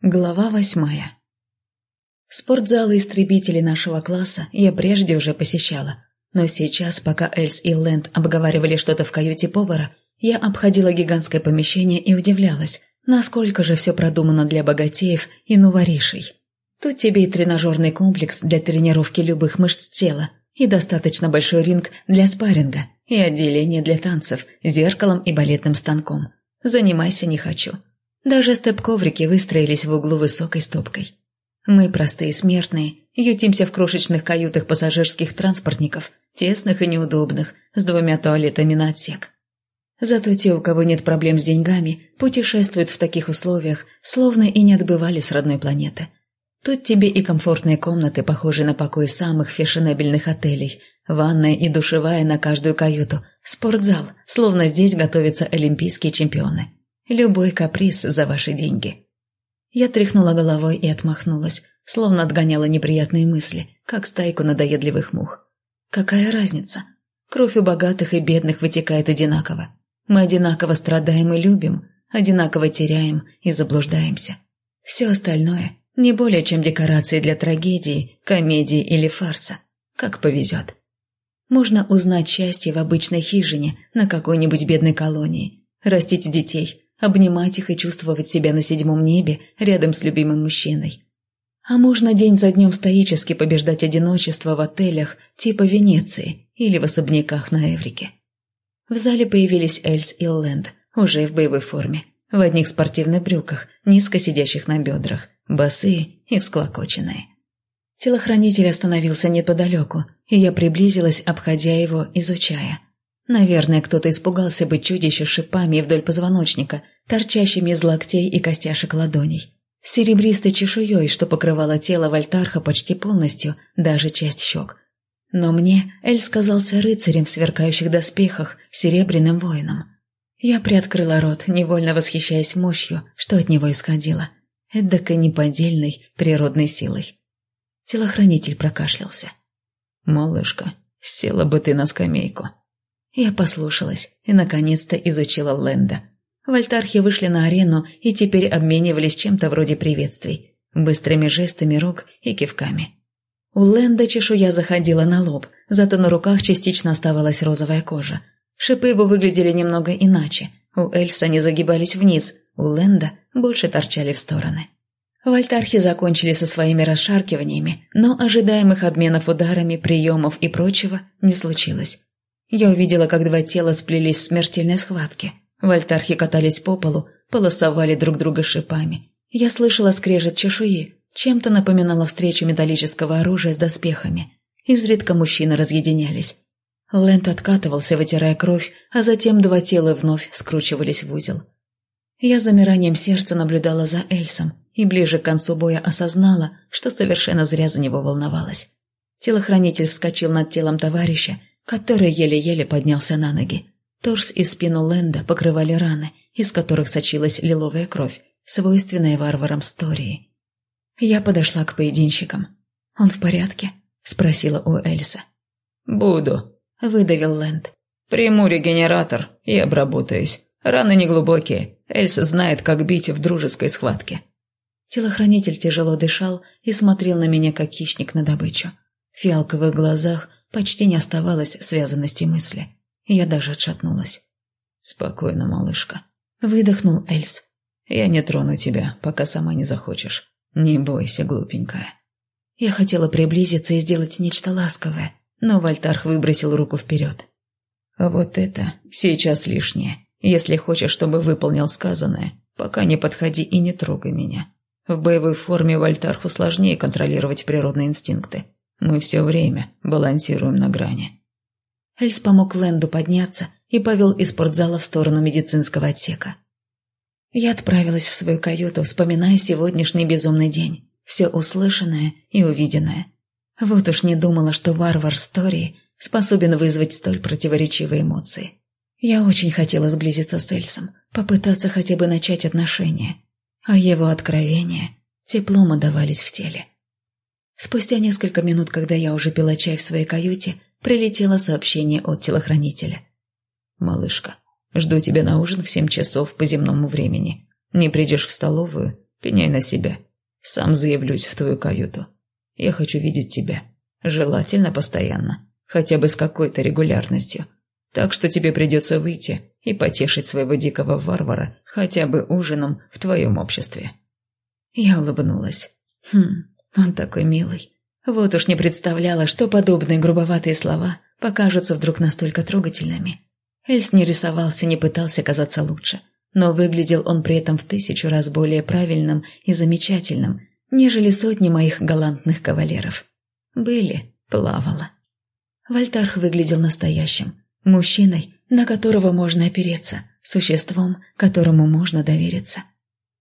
Глава восьмая Спортзалы истребителей нашего класса я прежде уже посещала, но сейчас, пока Эльс и Лэнд обговаривали что-то в каюте повара, я обходила гигантское помещение и удивлялась, насколько же все продумано для богатеев и нуворишей. Тут тебе и тренажерный комплекс для тренировки любых мышц тела, и достаточно большой ринг для спарринга, и отделение для танцев, зеркалом и балетным станком. Занимайся не хочу. Даже степ-коврики выстроились в углу высокой стопкой. Мы, простые смертные, ютимся в крошечных каютах пассажирских транспортников, тесных и неудобных, с двумя туалетами на отсек. Зато те, у кого нет проблем с деньгами, путешествуют в таких условиях, словно и не отбывали с родной планеты. Тут тебе и комфортные комнаты, похожие на покой самых фешенебельных отелей, ванная и душевая на каждую каюту, спортзал, словно здесь готовятся олимпийские чемпионы. Любой каприз за ваши деньги. Я тряхнула головой и отмахнулась, словно отгоняла неприятные мысли, как стайку надоедливых мух. Какая разница? Кровь у богатых и бедных вытекает одинаково. Мы одинаково страдаем и любим, одинаково теряем и заблуждаемся. Все остальное не более чем декорации для трагедии, комедии или фарса. Как повезет. Можно узнать счастье в обычной хижине на какой-нибудь бедной колонии, растить детей, обнимать их и чувствовать себя на седьмом небе рядом с любимым мужчиной. А можно день за днем стоически побеждать одиночество в отелях типа Венеции или в особняках на Эврике. В зале появились Эльс и Лэнд, уже в боевой форме, в одних спортивных брюках, низко сидящих на бедрах, босые и всклокоченные. Телохранитель остановился неподалеку, и я приблизилась, обходя его, изучая – Наверное, кто-то испугался бы чудища шипами вдоль позвоночника, торчащими из локтей и костяшек ладоней. С серебристой чешуей, что покрывало тело Вольтарха почти полностью, даже часть щек. Но мне Эль сказался рыцарем в сверкающих доспехах, серебряным воином. Я приоткрыла рот, невольно восхищаясь мощью, что от него исходило. Эдакой неподдельной природной силой. Телохранитель прокашлялся. «Малышка, села бы ты на скамейку», я послушалась и, наконец-то, изучила Лэнда. Вольтархи вышли на арену и теперь обменивались чем-то вроде приветствий, быстрыми жестами рук и кивками. У Лэнда чешуя заходила на лоб, зато на руках частично оставалась розовая кожа. Шипы его выглядели немного иначе. У Эльса они загибались вниз, у Лэнда больше торчали в стороны. Вольтархи закончили со своими расшаркиваниями, но ожидаемых обменов ударами, приемов и прочего не случилось. Я увидела, как два тела сплелись в смертельной схватке. Вольтархи катались по полу, полосовали друг друга шипами. Я слышала скрежет чешуи, чем-то напоминала встречу металлического оружия с доспехами. Изредка мужчины разъединялись. Лэнд откатывался, вытирая кровь, а затем два тела вновь скручивались в узел. Я замиранием сердца наблюдала за Эльсом и ближе к концу боя осознала, что совершенно зря за него волновалась. Телохранитель вскочил над телом товарища который еле-еле поднялся на ноги. Торс и спину Лэнда покрывали раны, из которых сочилась лиловая кровь, свойственная варварам Стории. Я подошла к поединщикам. «Он в порядке?» – спросила у Эльса. «Буду», – выдавил Лэнд. «Приму регенератор и обработаюсь. Раны неглубокие. Эльса знает, как бить в дружеской схватке». Телохранитель тяжело дышал и смотрел на меня, как хищник на добычу. В фиалковых глазах почти не оставалось связанности мысли. Я даже отшатнулась. «Спокойно, малышка», — выдохнул Эльс. «Я не трону тебя, пока сама не захочешь. Не бойся, глупенькая». Я хотела приблизиться и сделать нечто ласковое, но Вольтарх выбросил руку вперед. «Вот это сейчас лишнее. Если хочешь, чтобы выполнил сказанное, пока не подходи и не трогай меня. В боевой форме Вольтарху сложнее контролировать природные инстинкты. Мы все время балансируем на грани. Эльс помог Лэнду подняться и повел из спортзала в сторону медицинского отсека. Я отправилась в свою каюту, вспоминая сегодняшний безумный день, все услышанное и увиденное. Вот уж не думала, что варвар Стори способен вызвать столь противоречивые эмоции. Я очень хотела сблизиться с Эльсом, попытаться хотя бы начать отношения, а его откровения теплом отдавались в теле. Спустя несколько минут, когда я уже пила чай в своей каюте, прилетело сообщение от телохранителя. «Малышка, жду тебя на ужин в семь часов по земному времени. Не придешь в столовую, Пеняй на себя. Сам заявлюсь в твою каюту. Я хочу видеть тебя. Желательно постоянно. Хотя бы с какой-то регулярностью. Так что тебе придется выйти и потешить своего дикого варвара хотя бы ужином в твоем обществе». Я улыбнулась. «Хм, он такой милый. Вот уж не представляла, что подобные грубоватые слова покажутся вдруг настолько трогательными. Эльс не рисовался, не пытался казаться лучше, но выглядел он при этом в тысячу раз более правильным и замечательным, нежели сотни моих галантных кавалеров. Были, плавала. Вольтарх выглядел настоящим, мужчиной, на которого можно опереться, существом, которому можно довериться.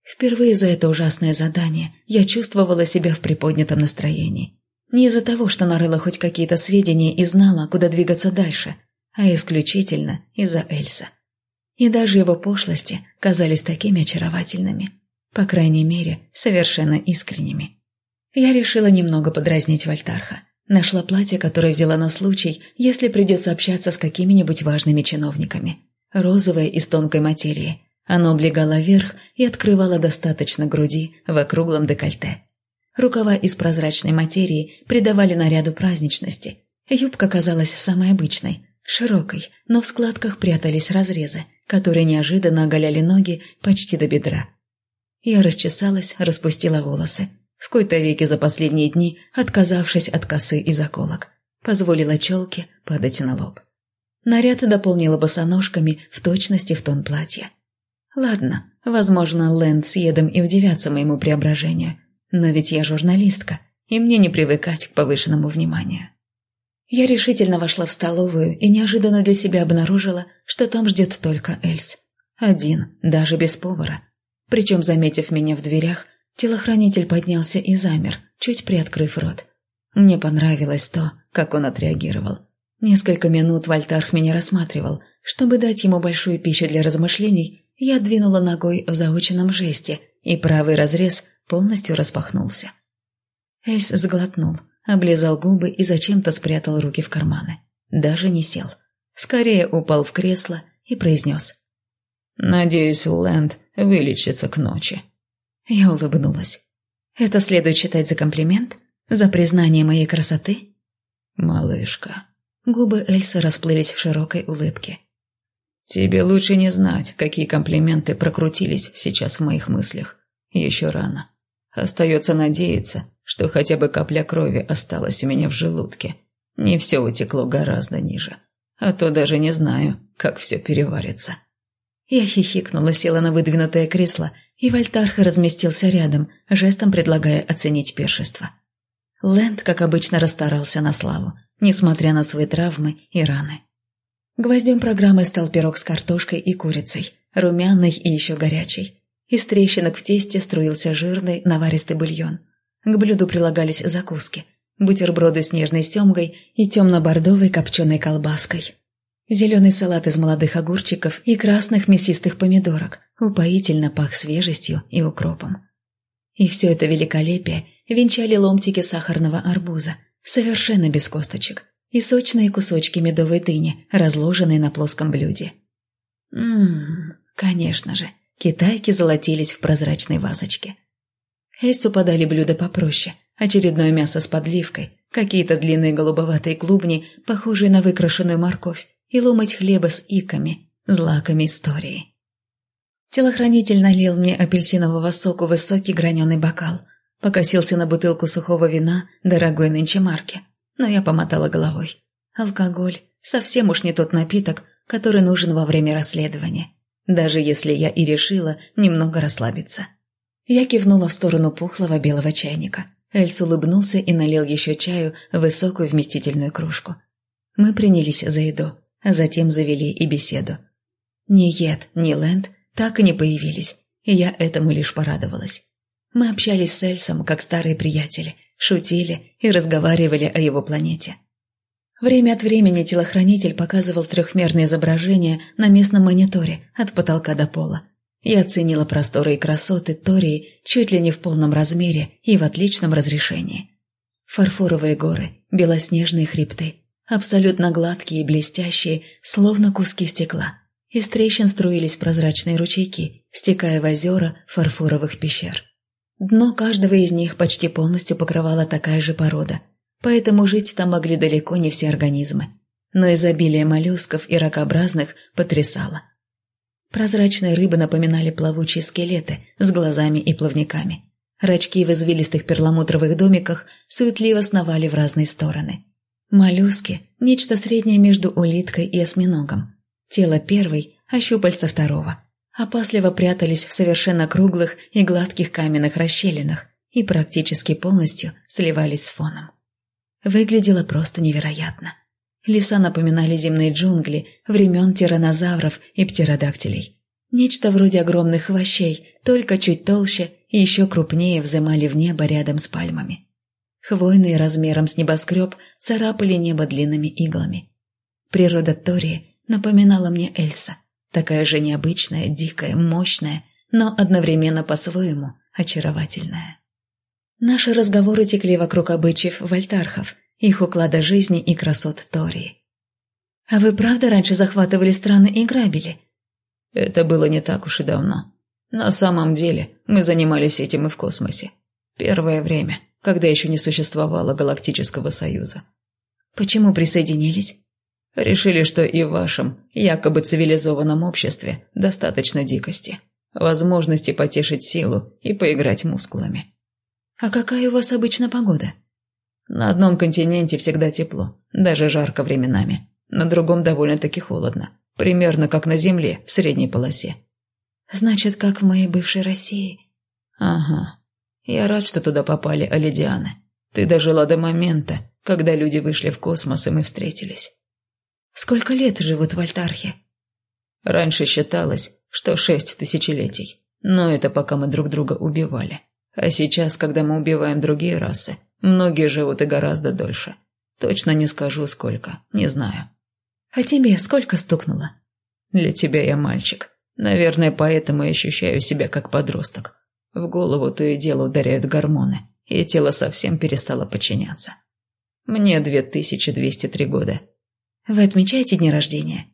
Впервые за это ужасное задание я чувствовала себя в приподнятом настроении. Не из-за того, что нарыла хоть какие-то сведения и знала, куда двигаться дальше, а исключительно из-за Эльса. И даже его пошлости казались такими очаровательными, по крайней мере, совершенно искренними. Я решила немного подразнить Вольтарха. Нашла платье, которое взяла на случай, если придется общаться с какими-нибудь важными чиновниками. Розовое из тонкой материи. Оно облегало верх и открывало достаточно груди в округлом декольте. Рукава из прозрачной материи придавали наряду праздничности. Юбка казалась самой обычной, широкой, но в складках прятались разрезы, которые неожиданно оголяли ноги почти до бедра. Я расчесалась, распустила волосы, в кои-то веки за последние дни отказавшись от косы и заколок. Позволила челке падать на лоб. Наряд дополнила босоножками в точности в тон платья. Ладно, возможно, Лэнд с Едом и удивятся моему преображению, но ведь я журналистка, и мне не привыкать к повышенному вниманию. Я решительно вошла в столовую и неожиданно для себя обнаружила, что там ждет только Эльс. Один, даже без повара. Причем, заметив меня в дверях, телохранитель поднялся и замер, чуть приоткрыв рот. Мне понравилось то, как он отреагировал. Несколько минут Вольтарх меня рассматривал. Чтобы дать ему большую пищу для размышлений, я двинула ногой в заученном жесте, и правый разрез полностью распахнулся. Эльс сглотнул, облизал губы и зачем-то спрятал руки в карманы. Даже не сел. Скорее упал в кресло и произнес. «Надеюсь, Лэнд вылечится к ночи». Я улыбнулась. «Это следует считать за комплимент? За признание моей красоты?» «Малышка». Губы Эльсы расплылись в широкой улыбке. «Тебе лучше не знать, какие комплименты прокрутились сейчас в моих мыслях. Еще рано. Остается надеяться, что хотя бы капля крови осталась у меня в желудке. Не все утекло гораздо ниже. А то даже не знаю, как все переварится. Я хихикнула, села на выдвинутое кресло, и Вольтарха разместился рядом, жестом предлагая оценить пиршество. Лэнд, как обычно, расстарался на славу, несмотря на свои травмы и раны. Гвоздем программы стал пирог с картошкой и курицей, румяный и еще горячий. Из трещинок в тесте струился жирный наваристый бульон. К блюду прилагались закуски, бутерброды с нежной семгой и темно-бордовой копченой колбаской. Зеленый салат из молодых огурчиков и красных мясистых помидорок упоительно пах свежестью и укропом. И все это великолепие венчали ломтики сахарного арбуза, совершенно без косточек, и сочные кусочки медовой дыни, разложенные на плоском блюде. Ммм, конечно же, Китайки золотились в прозрачной вазочке. Эссу подали блюда попроще. Очередное мясо с подливкой, какие-то длинные голубоватые клубни, похожие на выкрашенную морковь, и ломать хлеба с иками, злаками истории. Телохранитель налил мне апельсинового соку в высокий граненый бокал, покосился на бутылку сухого вина дорогой нынче марки, но я помотала головой. Алкоголь – совсем уж не тот напиток, который нужен во время расследования даже если я и решила немного расслабиться. Я кивнула в сторону пухлого белого чайника. Эльс улыбнулся и налил еще чаю в высокую вместительную кружку. Мы принялись за еду, а затем завели и беседу. Ни Ед, ни Лэнд так и не появились, и я этому лишь порадовалась. Мы общались с Эльсом как старые приятели, шутили и разговаривали о его планете. Время от времени телохранитель показывал трехмерное изображение на местном мониторе от потолка до пола. Я оценила просторы и красоты Тории чуть ли не в полном размере и в отличном разрешении. Фарфоровые горы, белоснежные хребты, абсолютно гладкие и блестящие, словно куски стекла. Из трещин струились прозрачные ручейки, стекая в озера фарфоровых пещер. Дно каждого из них почти полностью покрывала такая же порода, поэтому жить там могли далеко не все организмы. Но изобилие моллюсков и ракообразных потрясало. Прозрачные рыбы напоминали плавучие скелеты с глазами и плавниками. Рачки в извилистых перламутровых домиках суетливо сновали в разные стороны. Моллюски – нечто среднее между улиткой и осьминогом. Тело первой, а щупальца второго. Опасливо прятались в совершенно круглых и гладких каменных расщелинах и практически полностью сливались с фоном. Выглядело просто невероятно. Леса напоминали земные джунгли времен тиранозавров и птеродактилей. Нечто вроде огромных хвощей, только чуть толще и еще крупнее взымали в небо рядом с пальмами. Хвойные размером с небоскреб царапали небо длинными иглами. Природа Тории напоминала мне Эльса, такая же необычная, дикая, мощная, но одновременно по-своему очаровательная. Наши разговоры текли вокруг обычаев вольтархов – их уклада жизни и красот Тории. «А вы правда раньше захватывали страны и грабили?» «Это было не так уж и давно. На самом деле мы занимались этим и в космосе. Первое время, когда еще не существовало Галактического Союза». «Почему присоединились?» «Решили, что и в вашем, якобы цивилизованном обществе, достаточно дикости, возможности потешить силу и поиграть мускулами». «А какая у вас обычно погода?» На одном континенте всегда тепло, даже жарко временами. На другом довольно-таки холодно. Примерно как на Земле, в средней полосе. Значит, как в моей бывшей России. Ага. Я рад, что туда попали Алидианы. Ты дожила до момента, когда люди вышли в космос, и мы встретились. Сколько лет живут в Альтархе? Раньше считалось, что шесть тысячелетий. Но это пока мы друг друга убивали. А сейчас, когда мы убиваем другие расы, Многие живут и гораздо дольше. Точно не скажу, сколько, не знаю. А тебе сколько стукнуло? Для тебя я мальчик. Наверное, поэтому я ощущаю себя как подросток. В голову то и дело ударяют гормоны, и тело совсем перестало подчиняться. Мне 2203 года. Вы отмечаете дни рождения?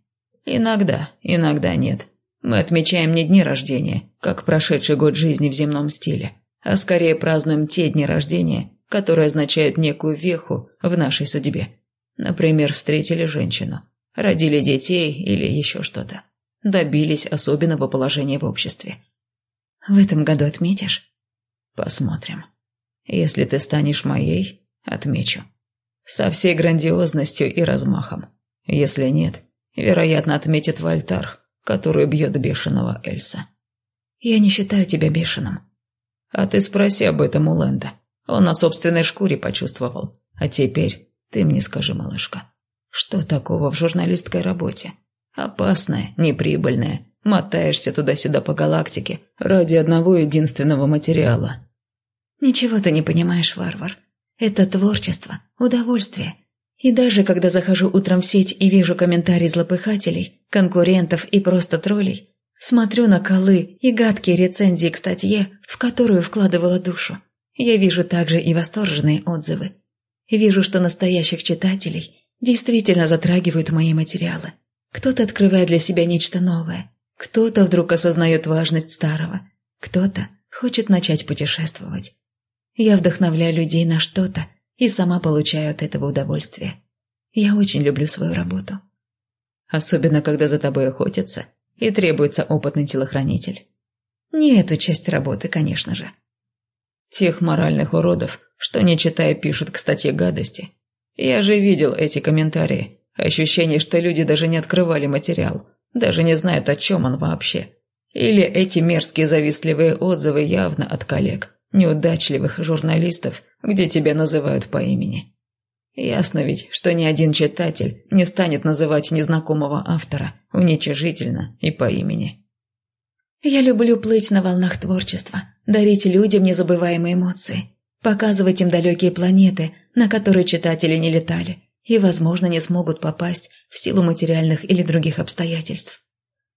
Иногда, иногда нет. Мы отмечаем не дни рождения, как прошедший год жизни в земном стиле, а скорее празднуем те дни рождения, которые означают некую веху в нашей судьбе. Например, встретили женщину, родили детей или еще что-то. Добились особенного положения в обществе. В этом году отметишь? Посмотрим. Если ты станешь моей, отмечу. Со всей грандиозностью и размахом. Если нет, вероятно, отметит Вольтар, который бьет бешеного Эльса. Я не считаю тебя бешеным. А ты спроси об этом у Лэнда. Он на собственной шкуре почувствовал. А теперь ты мне скажи, малышка, что такого в журналистской работе? Опасное, неприбыльное. Мотаешься туда-сюда по галактике ради одного единственного материала. Ничего ты не понимаешь, варвар. Это творчество, удовольствие. И даже когда захожу утром в сеть и вижу комментарии злопыхателей, конкурентов и просто троллей, смотрю на колы и гадкие рецензии к статье, в которую вкладывала душу. Я вижу также и восторженные отзывы. Вижу, что настоящих читателей действительно затрагивают мои материалы. Кто-то открывает для себя нечто новое, кто-то вдруг осознает важность старого, кто-то хочет начать путешествовать. Я вдохновляю людей на что-то и сама получаю от этого удовольствие. Я очень люблю свою работу. Особенно, когда за тобой охотятся и требуется опытный телохранитель. Не эту часть работы, конечно же. Тех моральных уродов, что не читая пишут к статье гадости. Я же видел эти комментарии. Ощущение, что люди даже не открывали материал, даже не знают, о чем он вообще. Или эти мерзкие завистливые отзывы явно от коллег, неудачливых журналистов, где тебя называют по имени. Ясно ведь, что ни один читатель не станет называть незнакомого автора уничижительно и по имени. Я люблю плыть на волнах творчества, дарить людям незабываемые эмоции, показывать им далекие планеты, на которые читатели не летали и, возможно, не смогут попасть в силу материальных или других обстоятельств.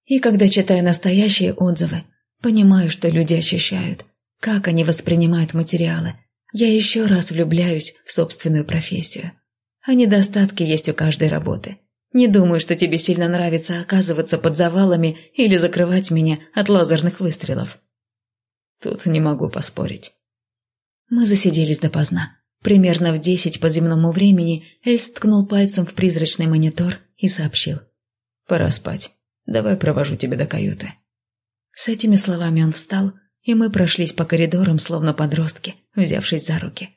И когда читаю настоящие отзывы, понимаю, что люди ощущают, как они воспринимают материалы. Я еще раз влюбляюсь в собственную профессию. А недостатки есть у каждой работы – не думаю, что тебе сильно нравится оказываться под завалами или закрывать меня от лазерных выстрелов. Тут не могу поспорить. Мы засиделись допоздна. Примерно в десять по земному времени Эльс ткнул пальцем в призрачный монитор и сообщил. «Пора спать. Давай провожу тебя до каюты». С этими словами он встал, и мы прошлись по коридорам, словно подростки, взявшись за руки.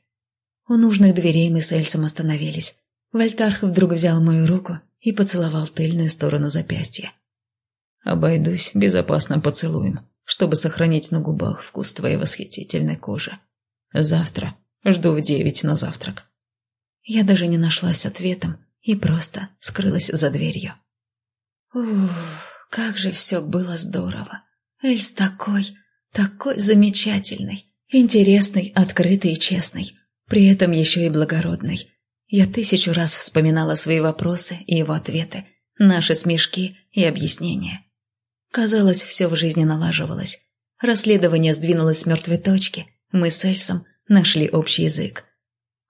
У нужных дверей мы с Эльсом остановились. Вольтарх вдруг взял мою руку и поцеловал тыльную сторону запястья. «Обойдусь безопасным поцелуем, чтобы сохранить на губах вкус твоей восхитительной кожи. Завтра жду в девять на завтрак». Я даже не нашлась ответом и просто скрылась за дверью. Ух, как же все было здорово. Эльс такой, такой замечательный, интересный, открытый и честный, при этом еще и благородный. Я тысячу раз вспоминала свои вопросы и его ответы, наши смешки и объяснения. Казалось, все в жизни налаживалось. Расследование сдвинулось с мертвой точки, мы с Эльсом нашли общий язык.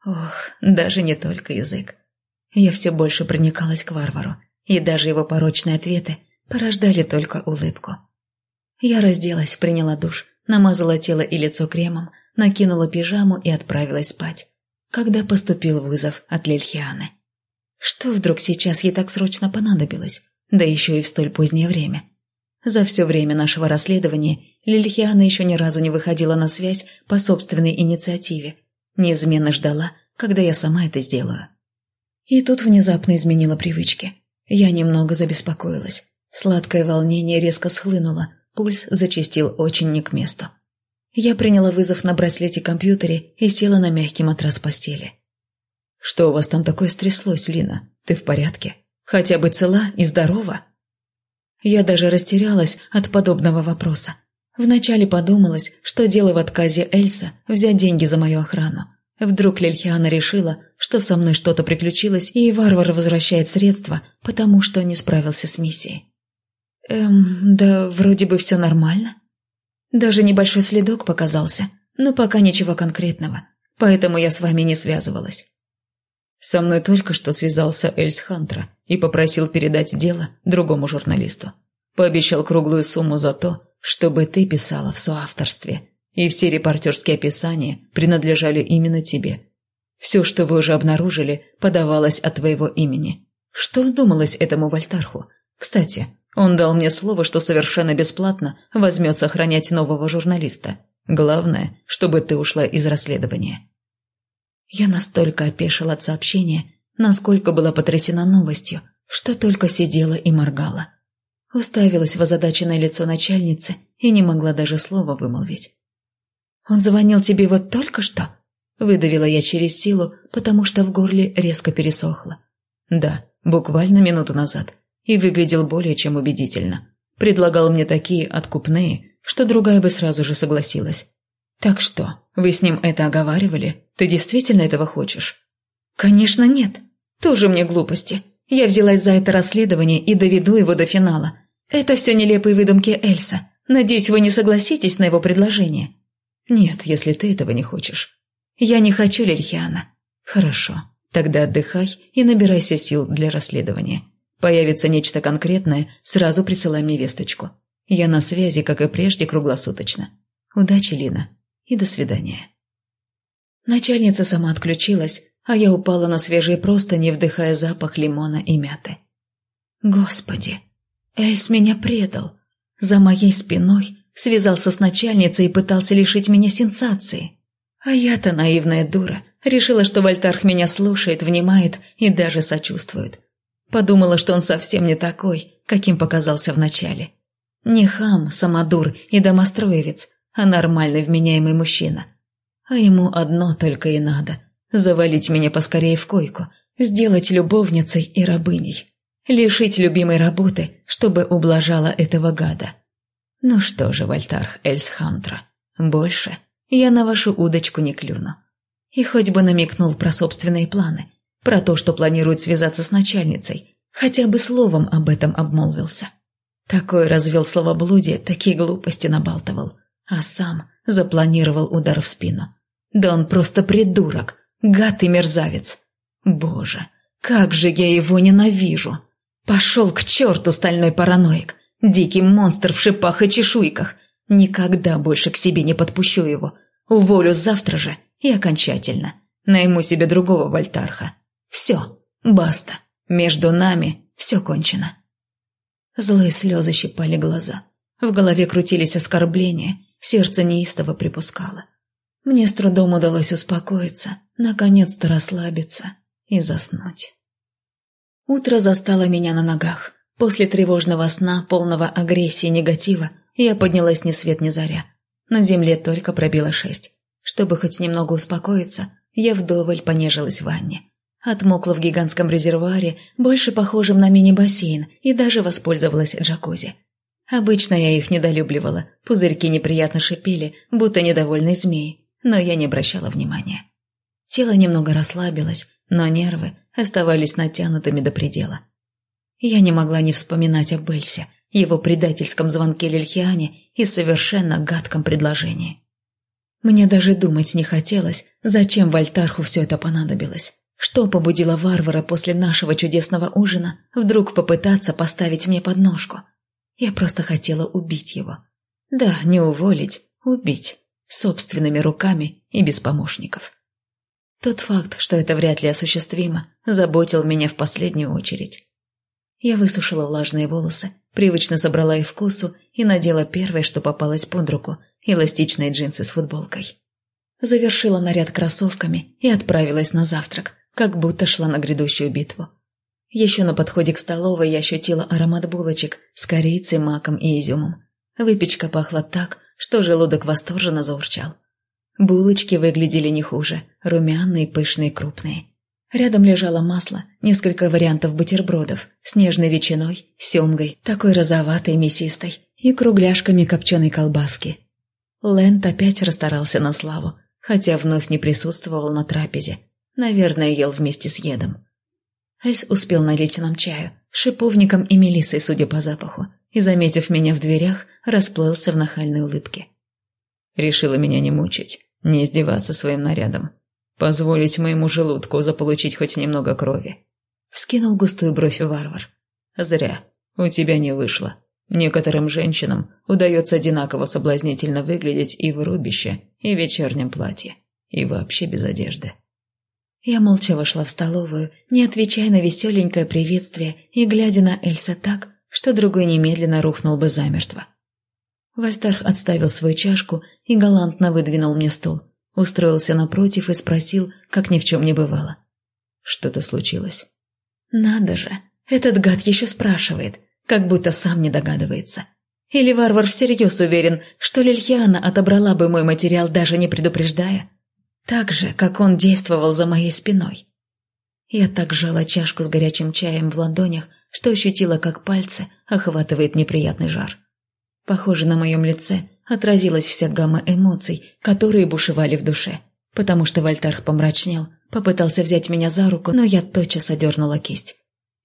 Ох, даже не только язык. Я все больше проникалась к варвару, и даже его порочные ответы порождали только улыбку. Я разделась, приняла душ, намазала тело и лицо кремом, накинула пижаму и отправилась спать. Когда поступил вызов от Лильхианы. Что вдруг сейчас ей так срочно понадобилось? Да еще и в столь позднее время. За все время нашего расследования Лильхиана еще ни разу не выходила на связь по собственной инициативе. Неизменно ждала, когда я сама это сделаю. И тут внезапно изменила привычки. Я немного забеспокоилась. Сладкое волнение резко схлынуло, Пульс зачастил очень не к месту. Я приняла вызов на браслете-компьютере и села на мягкий матрас постели. «Что у вас там такое стряслось, Лина? Ты в порядке? Хотя бы цела и здорова?» Я даже растерялась от подобного вопроса. Вначале подумалось, что дело в отказе Эльса взять деньги за мою охрану. Вдруг Лильхиана решила, что со мной что-то приключилось, и варвар возвращает средства, потому что не справился с миссией. Эм, да вроде бы все нормально. Даже небольшой следок показался, но пока ничего конкретного, поэтому я с вами не связывалась. Со мной только что связался Эльс Хантра и попросил передать дело другому журналисту. Пообещал круглую сумму за то, чтобы ты писала в соавторстве, и все репортерские описания принадлежали именно тебе. Все, что вы уже обнаружили, подавалось от твоего имени. Что вздумалось этому Вольтарху? Кстати, он дал мне слово, что совершенно бесплатно возьмет сохранять нового журналиста. Главное, чтобы ты ушла из расследования». Я настолько опешила от сообщения, насколько была потрясена новостью, что только сидела и моргала. Уставилась в озадаченное лицо начальницы и не могла даже слова вымолвить. «Он звонил тебе вот только что?» Выдавила я через силу, потому что в горле резко пересохло. «Да, буквально минуту назад и выглядел более чем убедительно. Предлагал мне такие откупные, что другая бы сразу же согласилась. «Так что, вы с ним это оговаривали? Ты действительно этого хочешь?» «Конечно нет. Тоже мне глупости. Я взялась за это расследование и доведу его до финала. Это все нелепые выдумки Эльса. Надеюсь, вы не согласитесь на его предложение?» «Нет, если ты этого не хочешь». «Я не хочу, Лильхиана». «Хорошо. Тогда отдыхай и набирайся сил для расследования. Появится нечто конкретное, сразу присылай мне весточку. Я на связи, как и прежде, круглосуточно. Удачи, Лина, и до свидания. Начальница сама отключилась, а я упала на свежие простыни, вдыхая запах лимона и мяты. Господи, Эльс меня предал. За моей спиной связался с начальницей и пытался лишить меня сенсации. А я-то наивная дура, решила, что Вольтарх меня слушает, внимает и даже сочувствует. Подумала, что он совсем не такой, каким показался вначале. Не хам, самодур и домостроевец, а нормальный вменяемый мужчина. А ему одно только и надо – завалить меня поскорее в койку, сделать любовницей и рабыней, лишить любимой работы, чтобы ублажала этого гада. Ну что же, Вольтарх Эльсхантра, больше я на вашу удочку не клюну. И хоть бы намекнул про собственные планы – про то, что планирует связаться с начальницей. Хотя бы словом об этом обмолвился. Такой развел словоблудие, такие глупости набалтывал. А сам запланировал удар в спину. Да он просто придурок, гад и мерзавец. Боже, как же я его ненавижу! Пошел к черту стальной параноик, дикий монстр в шипах и чешуйках. Никогда больше к себе не подпущу его. Уволю завтра же и окончательно. Найму себе другого Вольтарха. Все, баста. Между нами все кончено. Злые слезы щипали глаза. В голове крутились оскорбления, сердце неистово припускало. Мне с трудом удалось успокоиться, наконец-то расслабиться и заснуть. Утро застало меня на ногах. После тревожного сна, полного агрессии и негатива, я поднялась ни свет ни заря. На земле только пробило шесть. Чтобы хоть немного успокоиться, я вдоволь понежилась в ванне. Отмокла в гигантском резервуаре, больше похожем на мини-бассейн, и даже воспользовалась джакузи. Обычно я их недолюбливала, пузырьки неприятно шипели, будто недовольные змеи, но я не обращала внимания. Тело немного расслабилось, но нервы оставались натянутыми до предела. Я не могла не вспоминать об Эльсе, его предательском звонке Лильхиане и совершенно гадком предложении. Мне даже думать не хотелось, зачем Вольтарху все это понадобилось. Что побудило варвара после нашего чудесного ужина вдруг попытаться поставить мне подножку? Я просто хотела убить его. Да, не уволить, убить. Собственными руками и без помощников. Тот факт, что это вряд ли осуществимо, заботил меня в последнюю очередь. Я высушила влажные волосы, привычно собрала их в косу и надела первое, что попалось под руку – эластичные джинсы с футболкой. Завершила наряд кроссовками и отправилась на завтрак, как будто шла на грядущую битву. Еще на подходе к столовой я ощутила аромат булочек с корицей, маком и изюмом. Выпечка пахла так, что желудок восторженно заурчал. Булочки выглядели не хуже, румяные, пышные, крупные. Рядом лежало масло, несколько вариантов бутербродов с нежной ветчиной, семгой, такой розоватой, мясистой, и кругляшками копченой колбаски. Лэнд опять расстарался на славу, хотя вновь не присутствовал на трапезе. Наверное, ел вместе с едом. Эльс успел налить нам чаю, шиповником и мелиссой, судя по запаху, и, заметив меня в дверях, расплылся в нахальной улыбке. Решила меня не мучить, не издеваться своим нарядом. Позволить моему желудку заполучить хоть немного крови. Вскинул густую бровь варвар. Зря. У тебя не вышло. Некоторым женщинам удается одинаково соблазнительно выглядеть и в рубище, и в вечернем платье, и вообще без одежды. Я молча вошла в столовую, не отвечая на веселенькое приветствие и глядя на Эльса так, что другой немедленно рухнул бы замертво. Вольтарх отставил свою чашку и галантно выдвинул мне стул, устроился напротив и спросил, как ни в чем не бывало. «Что-то случилось?» «Надо же, этот гад еще спрашивает, как будто сам не догадывается. Или варвар всерьез уверен, что Лильяна отобрала бы мой материал, даже не предупреждая?» Так же, как он действовал за моей спиной. Я так сжала чашку с горячим чаем в ладонях, что ощутила, как пальцы охватывает неприятный жар. Похоже, на моем лице отразилась вся гамма эмоций, которые бушевали в душе, потому что Вольтарх помрачнел, попытался взять меня за руку, но я тотчас одернула кисть.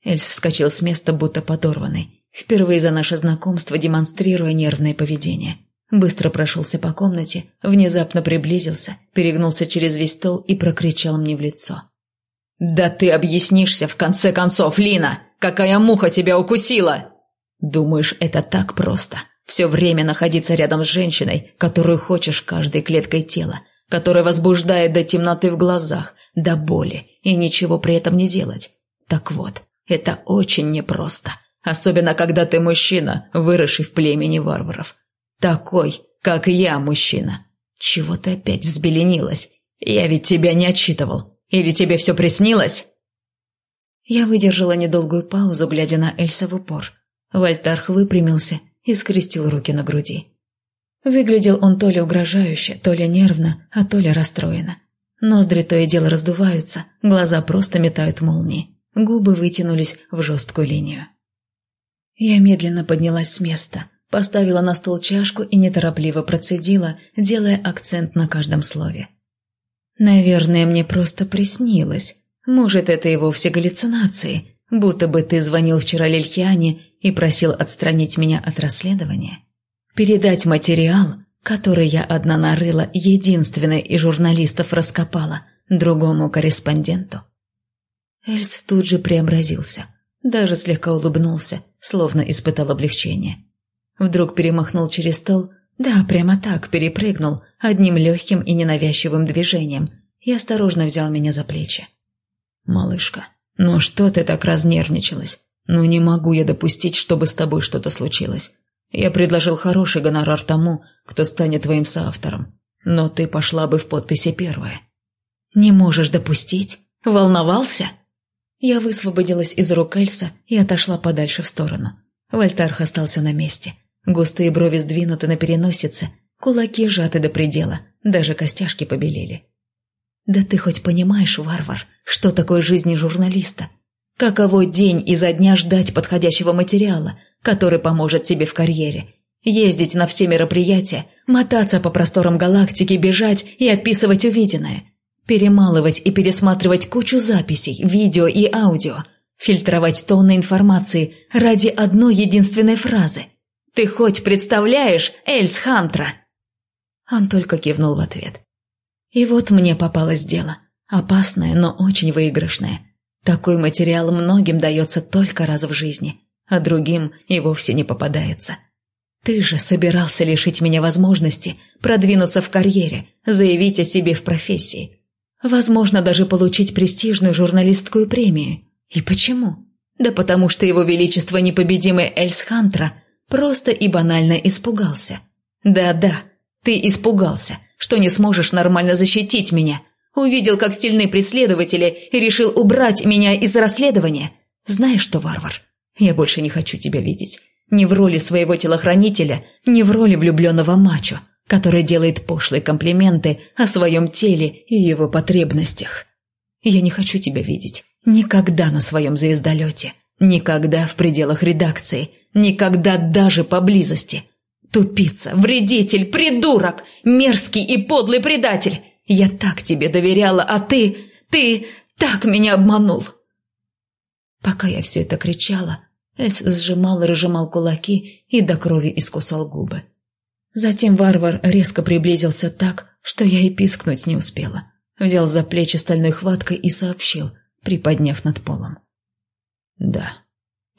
Эльс вскочил с места, будто подорванный, впервые за наше знакомство демонстрируя нервное поведение. Быстро прошелся по комнате, внезапно приблизился, перегнулся через весь стол и прокричал мне в лицо. «Да ты объяснишься в конце концов, Лина! Какая муха тебя укусила!» «Думаешь, это так просто? Все время находиться рядом с женщиной, которую хочешь каждой клеткой тела, которая возбуждает до темноты в глазах, до боли, и ничего при этом не делать? Так вот, это очень непросто, особенно когда ты мужчина, выросший в племени варваров». Такой, как я, мужчина. Чего ты опять взбеленилась? Я ведь тебя не отчитывал. Или тебе все приснилось?» Я выдержала недолгую паузу, глядя на Эльса в упор. Вольтарх выпрямился и скрестил руки на груди. Выглядел он то ли угрожающе, то ли нервно, а то ли расстроенно. Ноздри то и дело раздуваются, глаза просто метают молнии, губы вытянулись в жесткую линию. Я медленно поднялась с места, Поставила на стол чашку и неторопливо процедила, делая акцент на каждом слове. «Наверное, мне просто приснилось. Может, это и вовсе галлюцинации, будто бы ты звонил вчера Лильхиане и просил отстранить меня от расследования. Передать материал, который я одна нарыла, единственной из журналистов раскопала, другому корреспонденту». Эльс тут же преобразился, даже слегка улыбнулся, словно испытал облегчение. Вдруг перемахнул через стол, Да, прямо так перепрыгнул, одним легким и ненавязчивым движением, и осторожно взял меня за плечи. «Малышка, ну что ты так разнервничалась? Ну не могу я допустить, чтобы с тобой что-то случилось. Я предложил хороший гонорар тому, кто станет твоим соавтором, но ты пошла бы в подписи первая». «Не можешь допустить? Волновался?» Я высвободилась из рук Эльса и отошла подальше в сторону. Вольтарх остался на месте. Густые брови сдвинуты на переносице, кулаки сжаты до предела, даже костяшки побелели. «Да ты хоть понимаешь, варвар, что такое жизнь журналиста? Каково день изо дня ждать подходящего материала, который поможет тебе в карьере? Ездить на все мероприятия, мотаться по просторам галактики, бежать и описывать увиденное. Перемалывать и пересматривать кучу записей, видео и аудио. Фильтровать тонны информации ради одной единственной фразы. «Ты хоть представляешь, Эльс Хантра?» Он только кивнул в ответ. И вот мне попалось дело. Опасное, но очень выигрышное. Такой материал многим дается только раз в жизни, а другим и вовсе не попадается. Ты же собирался лишить меня возможности продвинуться в карьере, заявить о себе в профессии. Возможно, даже получить престижную журналистскую премию. И почему? Да потому что его величество непобедимый Эльс Хантра просто и банально испугался. Да-да, ты испугался, что не сможешь нормально защитить меня. Увидел, как сильны преследователи, и решил убрать меня из расследования. Знаешь что, варвар, я больше не хочу тебя видеть. Ни в роли своего телохранителя, ни в роли влюбленного мачо, который делает пошлые комплименты о своем теле и его потребностях. Я не хочу тебя видеть. Никогда на своем звездолете. Никогда в пределах редакции. Никогда даже поблизости. Тупица, вредитель, придурок, мерзкий и подлый предатель. Я так тебе доверяла, а ты, ты так меня обманул. Пока я все это кричала, Эльс сжимал и разжимал кулаки и до крови искусал губы. Затем варвар резко приблизился так, что я и пискнуть не успела. Взял за плечи стальной хваткой и сообщил, приподняв над полом. «Да,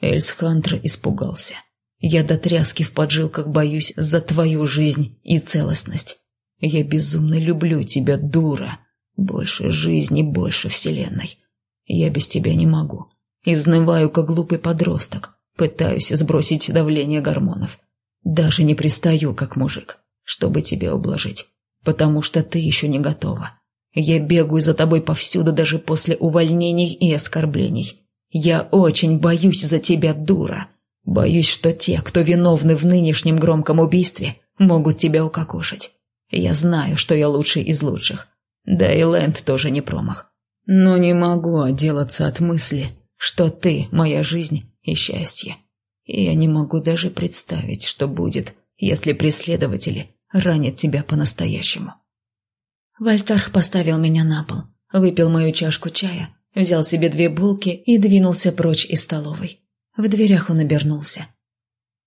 Эльс Хантер испугался. Я до тряски в поджилках боюсь за твою жизнь и целостность. Я безумно люблю тебя, дура. Больше жизни, больше вселенной. Я без тебя не могу. Изнываю, как глупый подросток. Пытаюсь сбросить давление гормонов. Даже не пристаю, как мужик, чтобы тебя ублажить. Потому что ты еще не готова. Я бегаю за тобой повсюду, даже после увольнений и оскорблений. Я очень боюсь за тебя, дура. Боюсь, что те, кто виновны в нынешнем громком убийстве, могут тебя укокошить. Я знаю, что я лучший из лучших. Да и Лэнд тоже не промах. Но не могу отделаться от мысли, что ты – моя жизнь и счастье. И я не могу даже представить, что будет, если преследователи ранят тебя по-настоящему. Вольтарх поставил меня на пол, выпил мою чашку чая, взял себе две булки и двинулся прочь из столовой. В дверях он обернулся.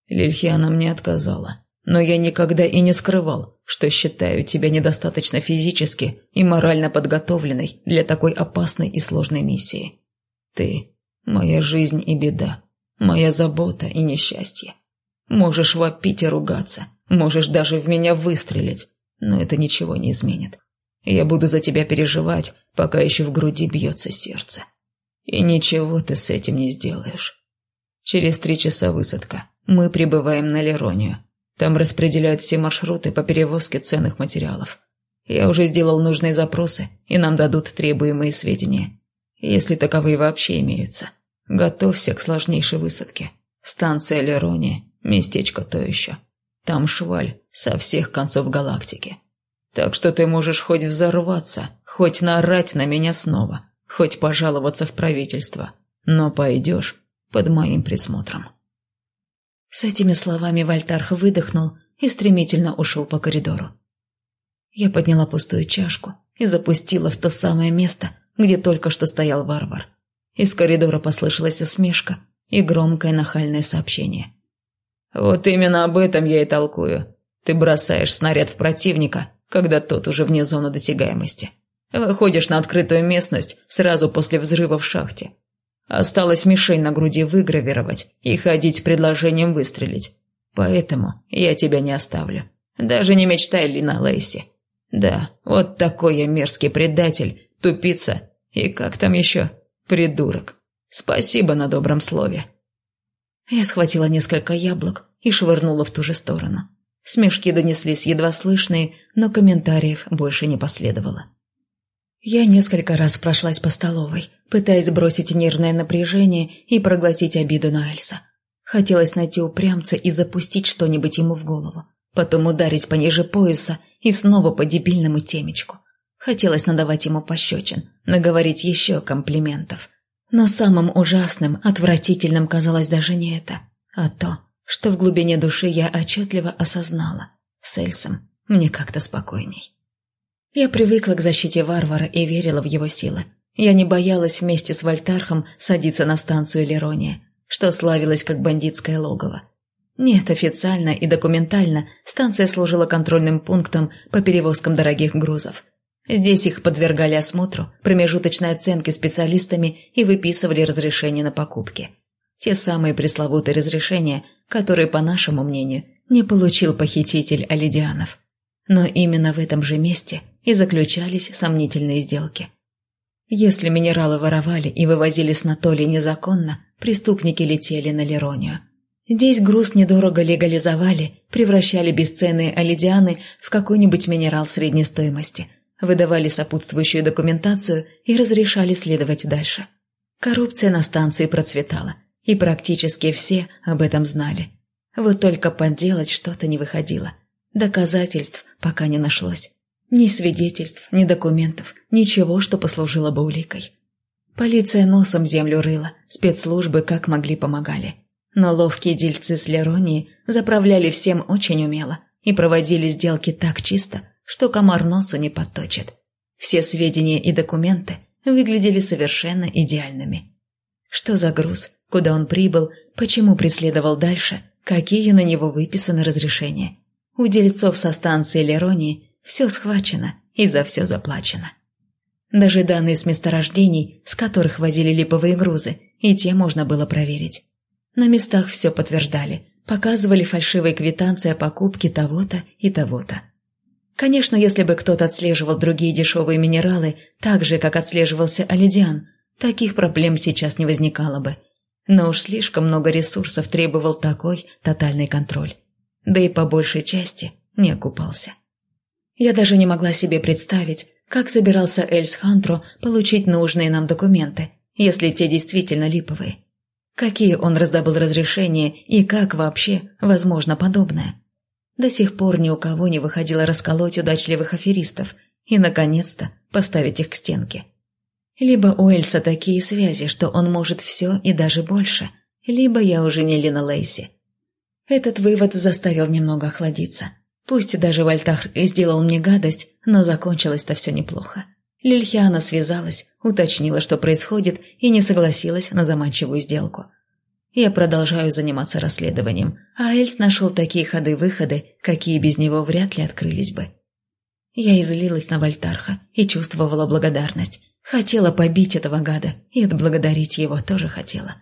Лильхиана мне отказала, но я никогда и не скрывал, что считаю тебя недостаточно физически и морально подготовленной для такой опасной и сложной миссии. Ты – моя жизнь и беда, моя забота и несчастье. Можешь вопить и ругаться, можешь даже в меня выстрелить, но это ничего не изменит. Я буду за тебя переживать, пока еще в груди бьется сердце. И ничего ты с этим не сделаешь. Через три часа высадка. Мы прибываем на Леронию. Там распределяют все маршруты по перевозке ценных материалов. Я уже сделал нужные запросы, и нам дадут требуемые сведения. Если таковые вообще имеются. Готовься к сложнейшей высадке. Станция Лерония, местечко то еще. Там шваль со всех концов галактики. Так что ты можешь хоть взорваться, хоть наорать на меня снова, хоть пожаловаться в правительство. Но пойдешь под моим присмотром. С этими словами Вальтарх выдохнул и стремительно ушел по коридору. Я подняла пустую чашку и запустила в то самое место, где только что стоял варвар. Из коридора послышалась усмешка и громкое нахальное сообщение. «Вот именно об этом я и толкую. Ты бросаешь снаряд в противника, когда тот уже вне зоны досягаемости. Выходишь на открытую местность сразу после взрыва в шахте, Осталось мишень на груди выгравировать и ходить с предложением выстрелить. Поэтому я тебя не оставлю. Даже не мечтай, Лина Лейси. Да, вот такой я мерзкий предатель, тупица и как там еще, придурок. Спасибо на добром слове. Я схватила несколько яблок и швырнула в ту же сторону. Смешки донеслись едва слышные, но комментариев больше не последовало. Я несколько раз прошлась по столовой, пытаясь бросить нервное напряжение и проглотить обиду на Эльса. Хотелось найти упрямца и запустить что-нибудь ему в голову, потом ударить пониже пояса и снова по дебильному темечку. Хотелось надавать ему пощечин, наговорить еще комплиментов. Но самым ужасным, отвратительным казалось даже не это, а то, что в глубине души я отчетливо осознала. С Эльсом мне как-то спокойней. Я привыкла к защите варвара и верила в его силы. Я не боялась вместе с Вольтархом садиться на станцию Лерония, что славилась как бандитское логово. Нет, официально и документально станция служила контрольным пунктом по перевозкам дорогих грузов. Здесь их подвергали осмотру, промежуточной оценке специалистами и выписывали разрешения на покупки. Те самые пресловутые разрешения, которые, по нашему мнению, не получил похититель Алидианов. Но именно в этом же месте и заключались сомнительные сделки. Если минералы воровали и вывозили с Натоли незаконно, преступники летели на Леронию. Здесь груз недорого легализовали, превращали бесценные алидианы в какой-нибудь минерал средней стоимости – выдавали сопутствующую документацию и разрешали следовать дальше. Коррупция на станции процветала, и практически все об этом знали. Вот только подделать что-то не выходило. Доказательств пока не нашлось. Ни свидетельств, ни документов, ничего, что послужило бы уликой. Полиция носом землю рыла, спецслужбы как могли помогали. Но ловкие дельцы с Леронии заправляли всем очень умело и проводили сделки так чисто, что комар носу не подточит. Все сведения и документы выглядели совершенно идеальными. Что за груз, куда он прибыл, почему преследовал дальше, какие на него выписаны разрешения. У дельцов со станции Леронии все схвачено и за все заплачено. Даже данные с месторождений, с которых возили липовые грузы, и те можно было проверить. На местах все подтверждали, показывали фальшивые квитанции о покупке того-то и того-то. Конечно, если бы кто-то отслеживал другие дешевые минералы, так же, как отслеживался Алидиан, таких проблем сейчас не возникало бы. Но уж слишком много ресурсов требовал такой тотальный контроль. Да и по большей части не окупался. Я даже не могла себе представить, как собирался Эльс Хантро получить нужные нам документы, если те действительно липовые. Какие он раздобыл разрешения и как вообще возможно подобное. До сих пор ни у кого не выходило расколоть удачливых аферистов и, наконец-то, поставить их к стенке. Либо у Эльса такие связи, что он может все и даже больше, либо я уже не Лина Лейси. Этот вывод заставил немного охладиться. Пусть даже Вальтах и сделал мне гадость, но закончилось-то все неплохо. Лильхиана связалась, уточнила, что происходит, и не согласилась на заманчивую сделку – я продолжаю заниматься расследованием, а Эльс нашел такие ходы-выходы, какие без него вряд ли открылись бы. Я излилась на Вольтарха и чувствовала благодарность. Хотела побить этого гада и отблагодарить его тоже хотела.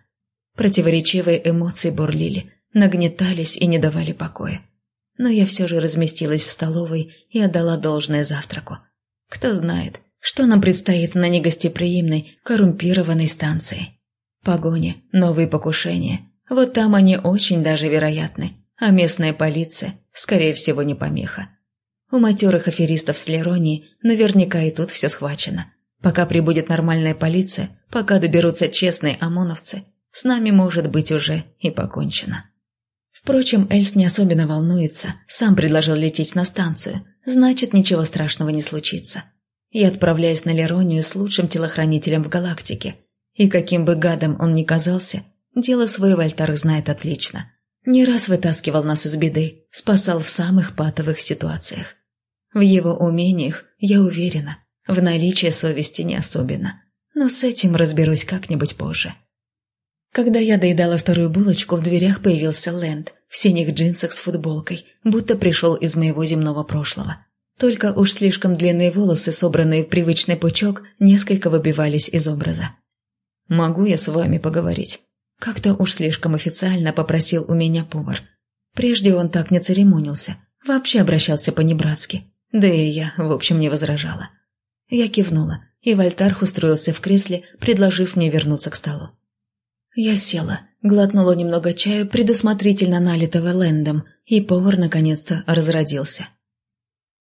Противоречивые эмоции бурлили, нагнетались и не давали покоя. Но я все же разместилась в столовой и отдала должное завтраку. Кто знает, что нам предстоит на негостеприимной, коррумпированной станции. Погони, новые покушения. Вот там они очень даже вероятны. А местная полиция, скорее всего, не помеха. У матерых аферистов с Леронии наверняка и тут все схвачено. Пока прибудет нормальная полиция, пока доберутся честные ОМОНовцы, с нами, может быть, уже и покончено. Впрочем, Эльс не особенно волнуется, сам предложил лететь на станцию, значит, ничего страшного не случится. Я отправляюсь на Леронию с лучшим телохранителем в галактике – и каким бы гадом он ни казался, дело свое Вольтар знает отлично. Не раз вытаскивал нас из беды, спасал в самых патовых ситуациях. В его умениях, я уверена, в наличии совести не особенно. Но с этим разберусь как-нибудь позже. Когда я доедала вторую булочку, в дверях появился Лэнд в синих джинсах с футболкой, будто пришел из моего земного прошлого. Только уж слишком длинные волосы, собранные в привычный пучок, несколько выбивались из образа. «Могу я с вами поговорить?» Как-то уж слишком официально попросил у меня повар. Прежде он так не церемонился, Вообще обращался по-небратски. Да и я, в общем, не возражала. Я кивнула, и Вольтарх устроился в кресле, предложив мне вернуться к столу. Я села, глотнула немного чаю, предусмотрительно налитого Лэндом, и повар наконец-то разродился.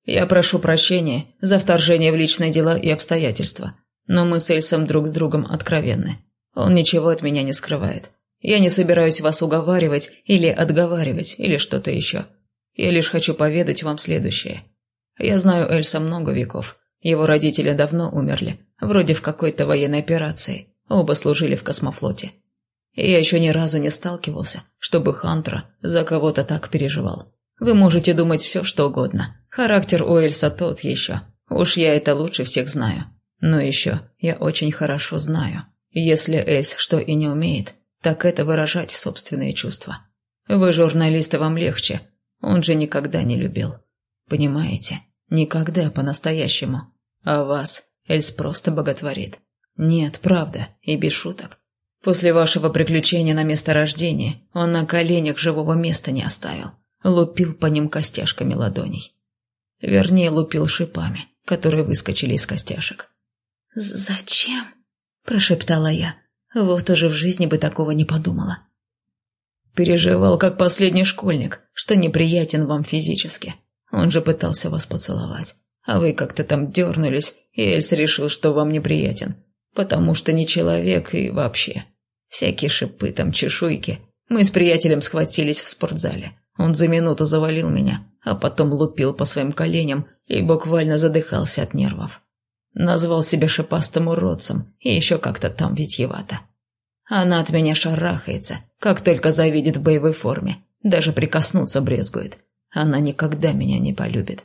«Я прошу прощения за вторжение в личные дела и обстоятельства, но мы с Эльсом друг с другом откровенны. Он ничего от меня не скрывает. Я не собираюсь вас уговаривать или отговаривать, или что-то еще. Я лишь хочу поведать вам следующее. Я знаю Эльса много веков. Его родители давно умерли, вроде в какой-то военной операции. Оба служили в космофлоте. Я еще ни разу не сталкивался, чтобы Хантра за кого-то так переживал. Вы можете думать все, что угодно. Характер у Эльса тот еще. Уж я это лучше всех знаю. Но еще я очень хорошо знаю. Если Эльс что и не умеет, так это выражать собственные чувства. Вы журналисты, вам легче. Он же никогда не любил. Понимаете? Никогда по-настоящему. А вас Эльс просто боготворит. Нет, правда, и без шуток. После вашего приключения на место рождения он на коленях живого места не оставил. Лупил по ним костяшками ладоней. Вернее, лупил шипами, которые выскочили из костяшек. «Зачем?» – прошептала я. Вот уже в жизни бы такого не подумала. Переживал, как последний школьник, что неприятен вам физически. Он же пытался вас поцеловать. А вы как-то там дернулись, и Эльс решил, что вам неприятен. Потому что не человек и вообще. Всякие шипы там, чешуйки. Мы с приятелем схватились в спортзале. Он за минуту завалил меня, а потом лупил по своим коленям и буквально задыхался от нервов. Назвал себя шипастым уродцем и еще как-то там витьевато. Она от меня шарахается, как только завидит в боевой форме. Даже прикоснуться брезгует. Она никогда меня не полюбит.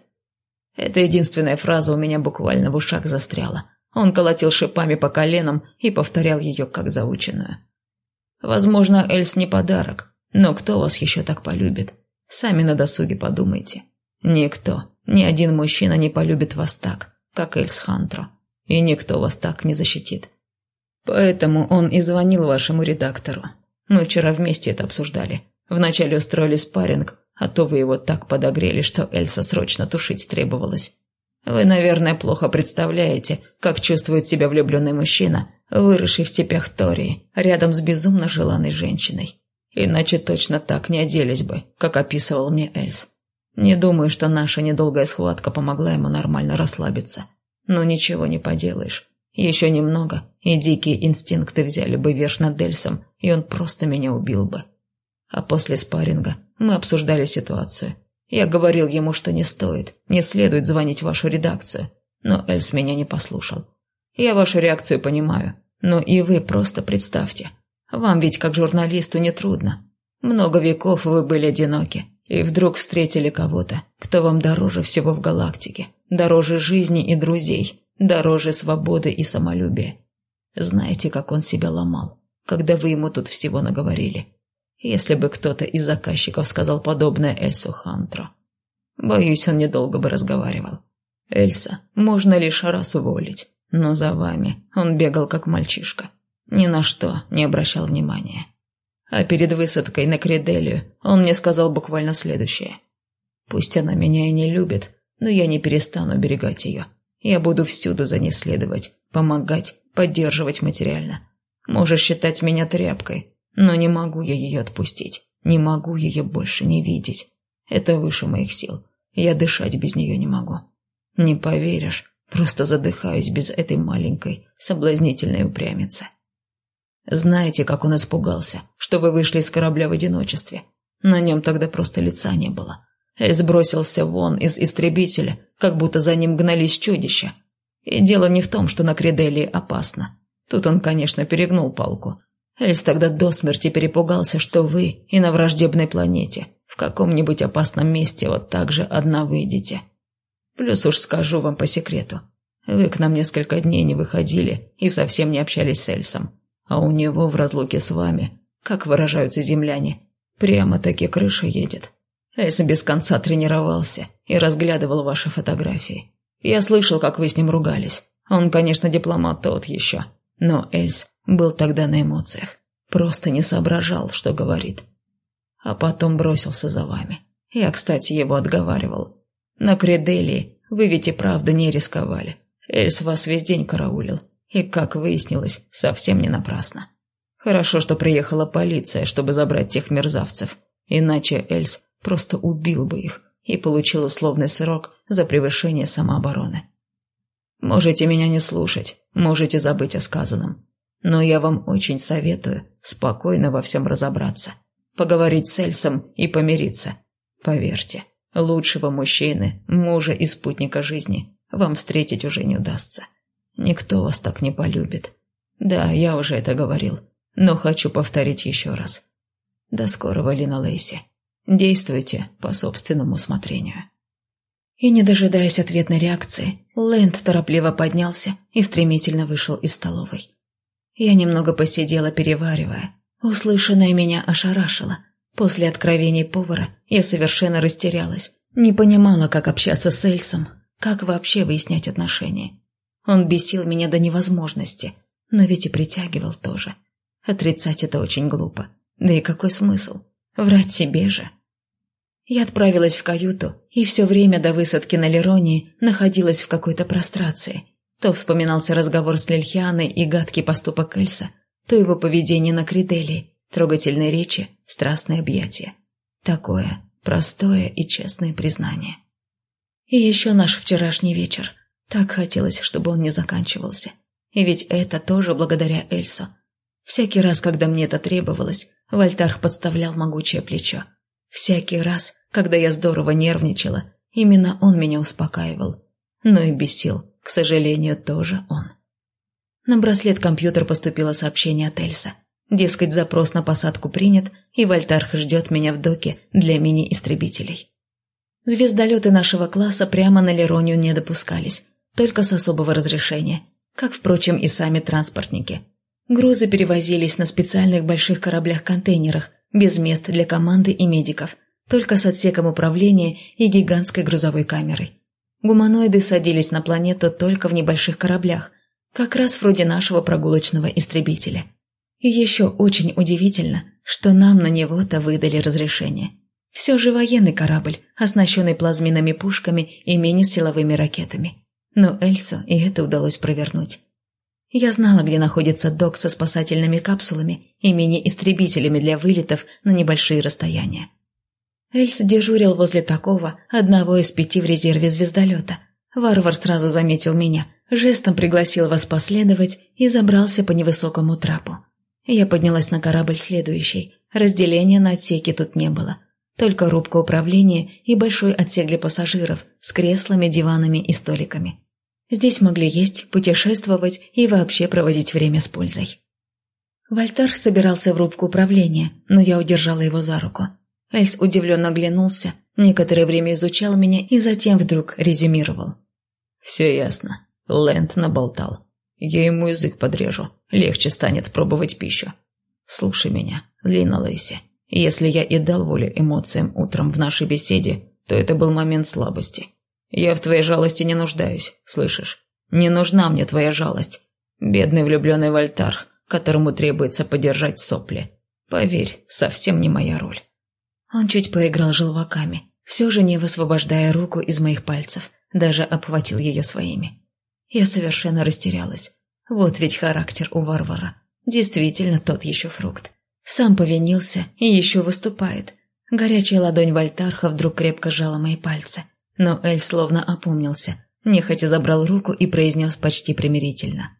Эта единственная фраза у меня буквально в ушах застряла. Он колотил шипами по коленам и повторял ее как заученную. Возможно, Эльс не подарок, но кто вас еще так полюбит? Сами на досуге подумайте. Никто, ни один мужчина не полюбит вас так, как Эльс Хантро. И никто вас так не защитит. Поэтому он и звонил вашему редактору. Мы вчера вместе это обсуждали. Вначале устроили спарринг, а то вы его так подогрели, что Эльса срочно тушить требовалось. Вы, наверное, плохо представляете, как чувствует себя влюбленный мужчина, выросший в степях Тории, рядом с безумно желанной женщиной. Иначе точно так не оделись бы, как описывал мне Эльс. Не думаю, что наша недолгая схватка помогла ему нормально расслабиться. Но ничего не поделаешь. Еще немного, и дикие инстинкты взяли бы верх над Эльсом, и он просто меня убил бы. А после спарринга мы обсуждали ситуацию. Я говорил ему, что не стоит, не следует звонить вашу редакцию. Но Эльс меня не послушал. Я вашу реакцию понимаю, но и вы просто представьте. Вам ведь как журналисту не трудно. Много веков вы были одиноки, и вдруг встретили кого-то, кто вам дороже всего в галактике, дороже жизни и друзей, дороже свободы и самолюбия. Знаете, как он себя ломал, когда вы ему тут всего наговорили? Если бы кто-то из заказчиков сказал подобное Эльсу Хантро. Боюсь, он недолго бы разговаривал. Эльса можно лишь раз уволить, но за вами он бегал как мальчишка. Ни на что не обращал внимания. А перед высадкой на Кределию он мне сказал буквально следующее. «Пусть она меня и не любит, но я не перестану берегать ее. Я буду всюду за ней следовать, помогать, поддерживать материально. Можешь считать меня тряпкой, но не могу я ее отпустить. Не могу ее больше не видеть. Это выше моих сил. Я дышать без нее не могу. Не поверишь, просто задыхаюсь без этой маленькой, соблазнительной упрямицы. Знаете, как он испугался, что вы вышли из корабля в одиночестве? На нем тогда просто лица не было. Эльс бросился вон из истребителя, как будто за ним гнались чудища. И дело не в том, что на Кределии опасно. Тут он, конечно, перегнул палку, Эльс тогда до смерти перепугался, что вы и на враждебной планете, в каком-нибудь опасном месте вот так же одна выйдете. Плюс уж скажу вам по секрету. Вы к нам несколько дней не выходили и совсем не общались с Эльсом. А у него в разлуке с вами, как выражаются земляне, прямо-таки крыша едет. Эльс без конца тренировался и разглядывал ваши фотографии. Я слышал, как вы с ним ругались. Он, конечно, дипломат тот еще. Но Эльс был тогда на эмоциях. Просто не соображал, что говорит. А потом бросился за вами. Я, кстати, его отговаривал. На Кределии вы ведь и правда не рисковали. Эльс вас весь день караулил. И, как выяснилось, совсем не напрасно. Хорошо, что приехала полиция, чтобы забрать тех мерзавцев. Иначе Эльс просто убил бы их и получил условный срок за превышение самообороны. Можете меня не слушать, можете забыть о сказанном. Но я вам очень советую спокойно во всем разобраться, поговорить с Эльсом и помириться. Поверьте, лучшего мужчины, мужа и спутника жизни вам встретить уже не удастся. Никто вас так не полюбит. Да, я уже это говорил, но хочу повторить еще раз. До скорого, Лина Лейси. Действуйте по собственному усмотрению. И, не дожидаясь ответной реакции, Лэнд торопливо поднялся и стремительно вышел из столовой. Я немного посидела, переваривая. Услышанное меня ошарашило. После откровений повара я совершенно растерялась. Не понимала, как общаться с Эльсом, как вообще выяснять отношения. Он бесил меня до невозможности, но ведь и притягивал тоже. Отрицать это очень глупо. Да и какой смысл? Врать себе же. Я отправилась в каюту и все время до высадки на Леронии находилась в какой-то прострации. То вспоминался разговор с Лильхианой и гадкий поступок Эльса, то его поведение на Криделии, трогательные речи, страстные объятия. Такое простое и честное признание. И еще наш вчерашний вечер. Так хотелось, чтобы он не заканчивался. И ведь это тоже благодаря Эльсу. Всякий раз, когда мне это требовалось, Вольтарх подставлял могучее плечо. Всякий раз, когда я здорово нервничала, именно он меня успокаивал. Но и бесил, к сожалению, тоже он. На браслет компьютер поступило сообщение от Эльса. Дескать, запрос на посадку принят, и Вольтарх ждет меня в доке для мини-истребителей. Звездолеты нашего класса прямо на Леронию не допускались, только с особого разрешения, как, впрочем, и сами транспортники. Грузы перевозились на специальных больших кораблях-контейнерах, без мест для команды и медиков, только с отсеком управления и гигантской грузовой камерой. Гуманоиды садились на планету только в небольших кораблях, как раз вроде нашего прогулочного истребителя. И еще очень удивительно, что нам на него-то выдали разрешение. Все же военный корабль, оснащенный плазменными пушками и мини-силовыми ракетами. Но Эльсу и это удалось провернуть. Я знала, где находится док со спасательными капсулами и мини-истребителями для вылетов на небольшие расстояния. Эльс дежурил возле такого, одного из пяти в резерве звездолета. Варвар сразу заметил меня, жестом пригласил вас последовать и забрался по невысокому трапу. Я поднялась на корабль следующий. Разделения на отсеки тут не было. Только рубка управления и большой отсек для пассажиров с креслами, диванами и столиками. Здесь могли есть, путешествовать и вообще проводить время с пользой. Вольтар собирался в рубку управления, но я удержала его за руку. Эльс удивленно оглянулся, некоторое время изучал меня и затем вдруг резюмировал. «Все ясно. Лэнд наболтал. Я ему язык подрежу. Легче станет пробовать пищу. Слушай меня, Лина Лейси. Если я и дал волю эмоциям утром в нашей беседе, то это был момент слабости. Я в твоей жалости не нуждаюсь, слышишь? Не нужна мне твоя жалость. Бедный влюбленный Вольтар, которому требуется подержать сопли. Поверь, совсем не моя роль. Он чуть поиграл желваками, все же не высвобождая руку из моих пальцев, даже обхватил ее своими. Я совершенно растерялась. Вот ведь характер у варвара. Действительно, тот еще фрукт. Сам повинился и еще выступает. Горячая ладонь Вольтарха вдруг крепко сжала мои пальцы. Но Эль словно опомнился, нехотя забрал руку и произнес почти примирительно.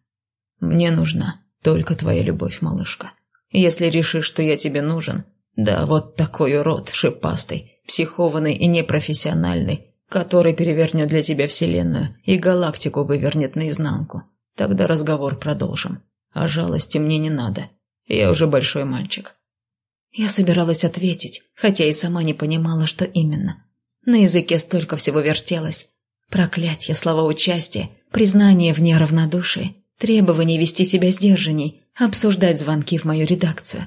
«Мне нужна только твоя любовь, малышка. Если решишь, что я тебе нужен, да, вот такой урод, шипастый, психованный и непрофессиональный, который перевернет для тебя вселенную и галактику вывернет наизнанку, тогда разговор продолжим. А жалости мне не надо. Я уже большой мальчик». Я собиралась ответить, хотя и сама не понимала, что именно. На языке столько всего вертелось. Проклятье, слова участия, признание в неравнодушии, требование вести себя сдержанней, обсуждать звонки в мою редакцию.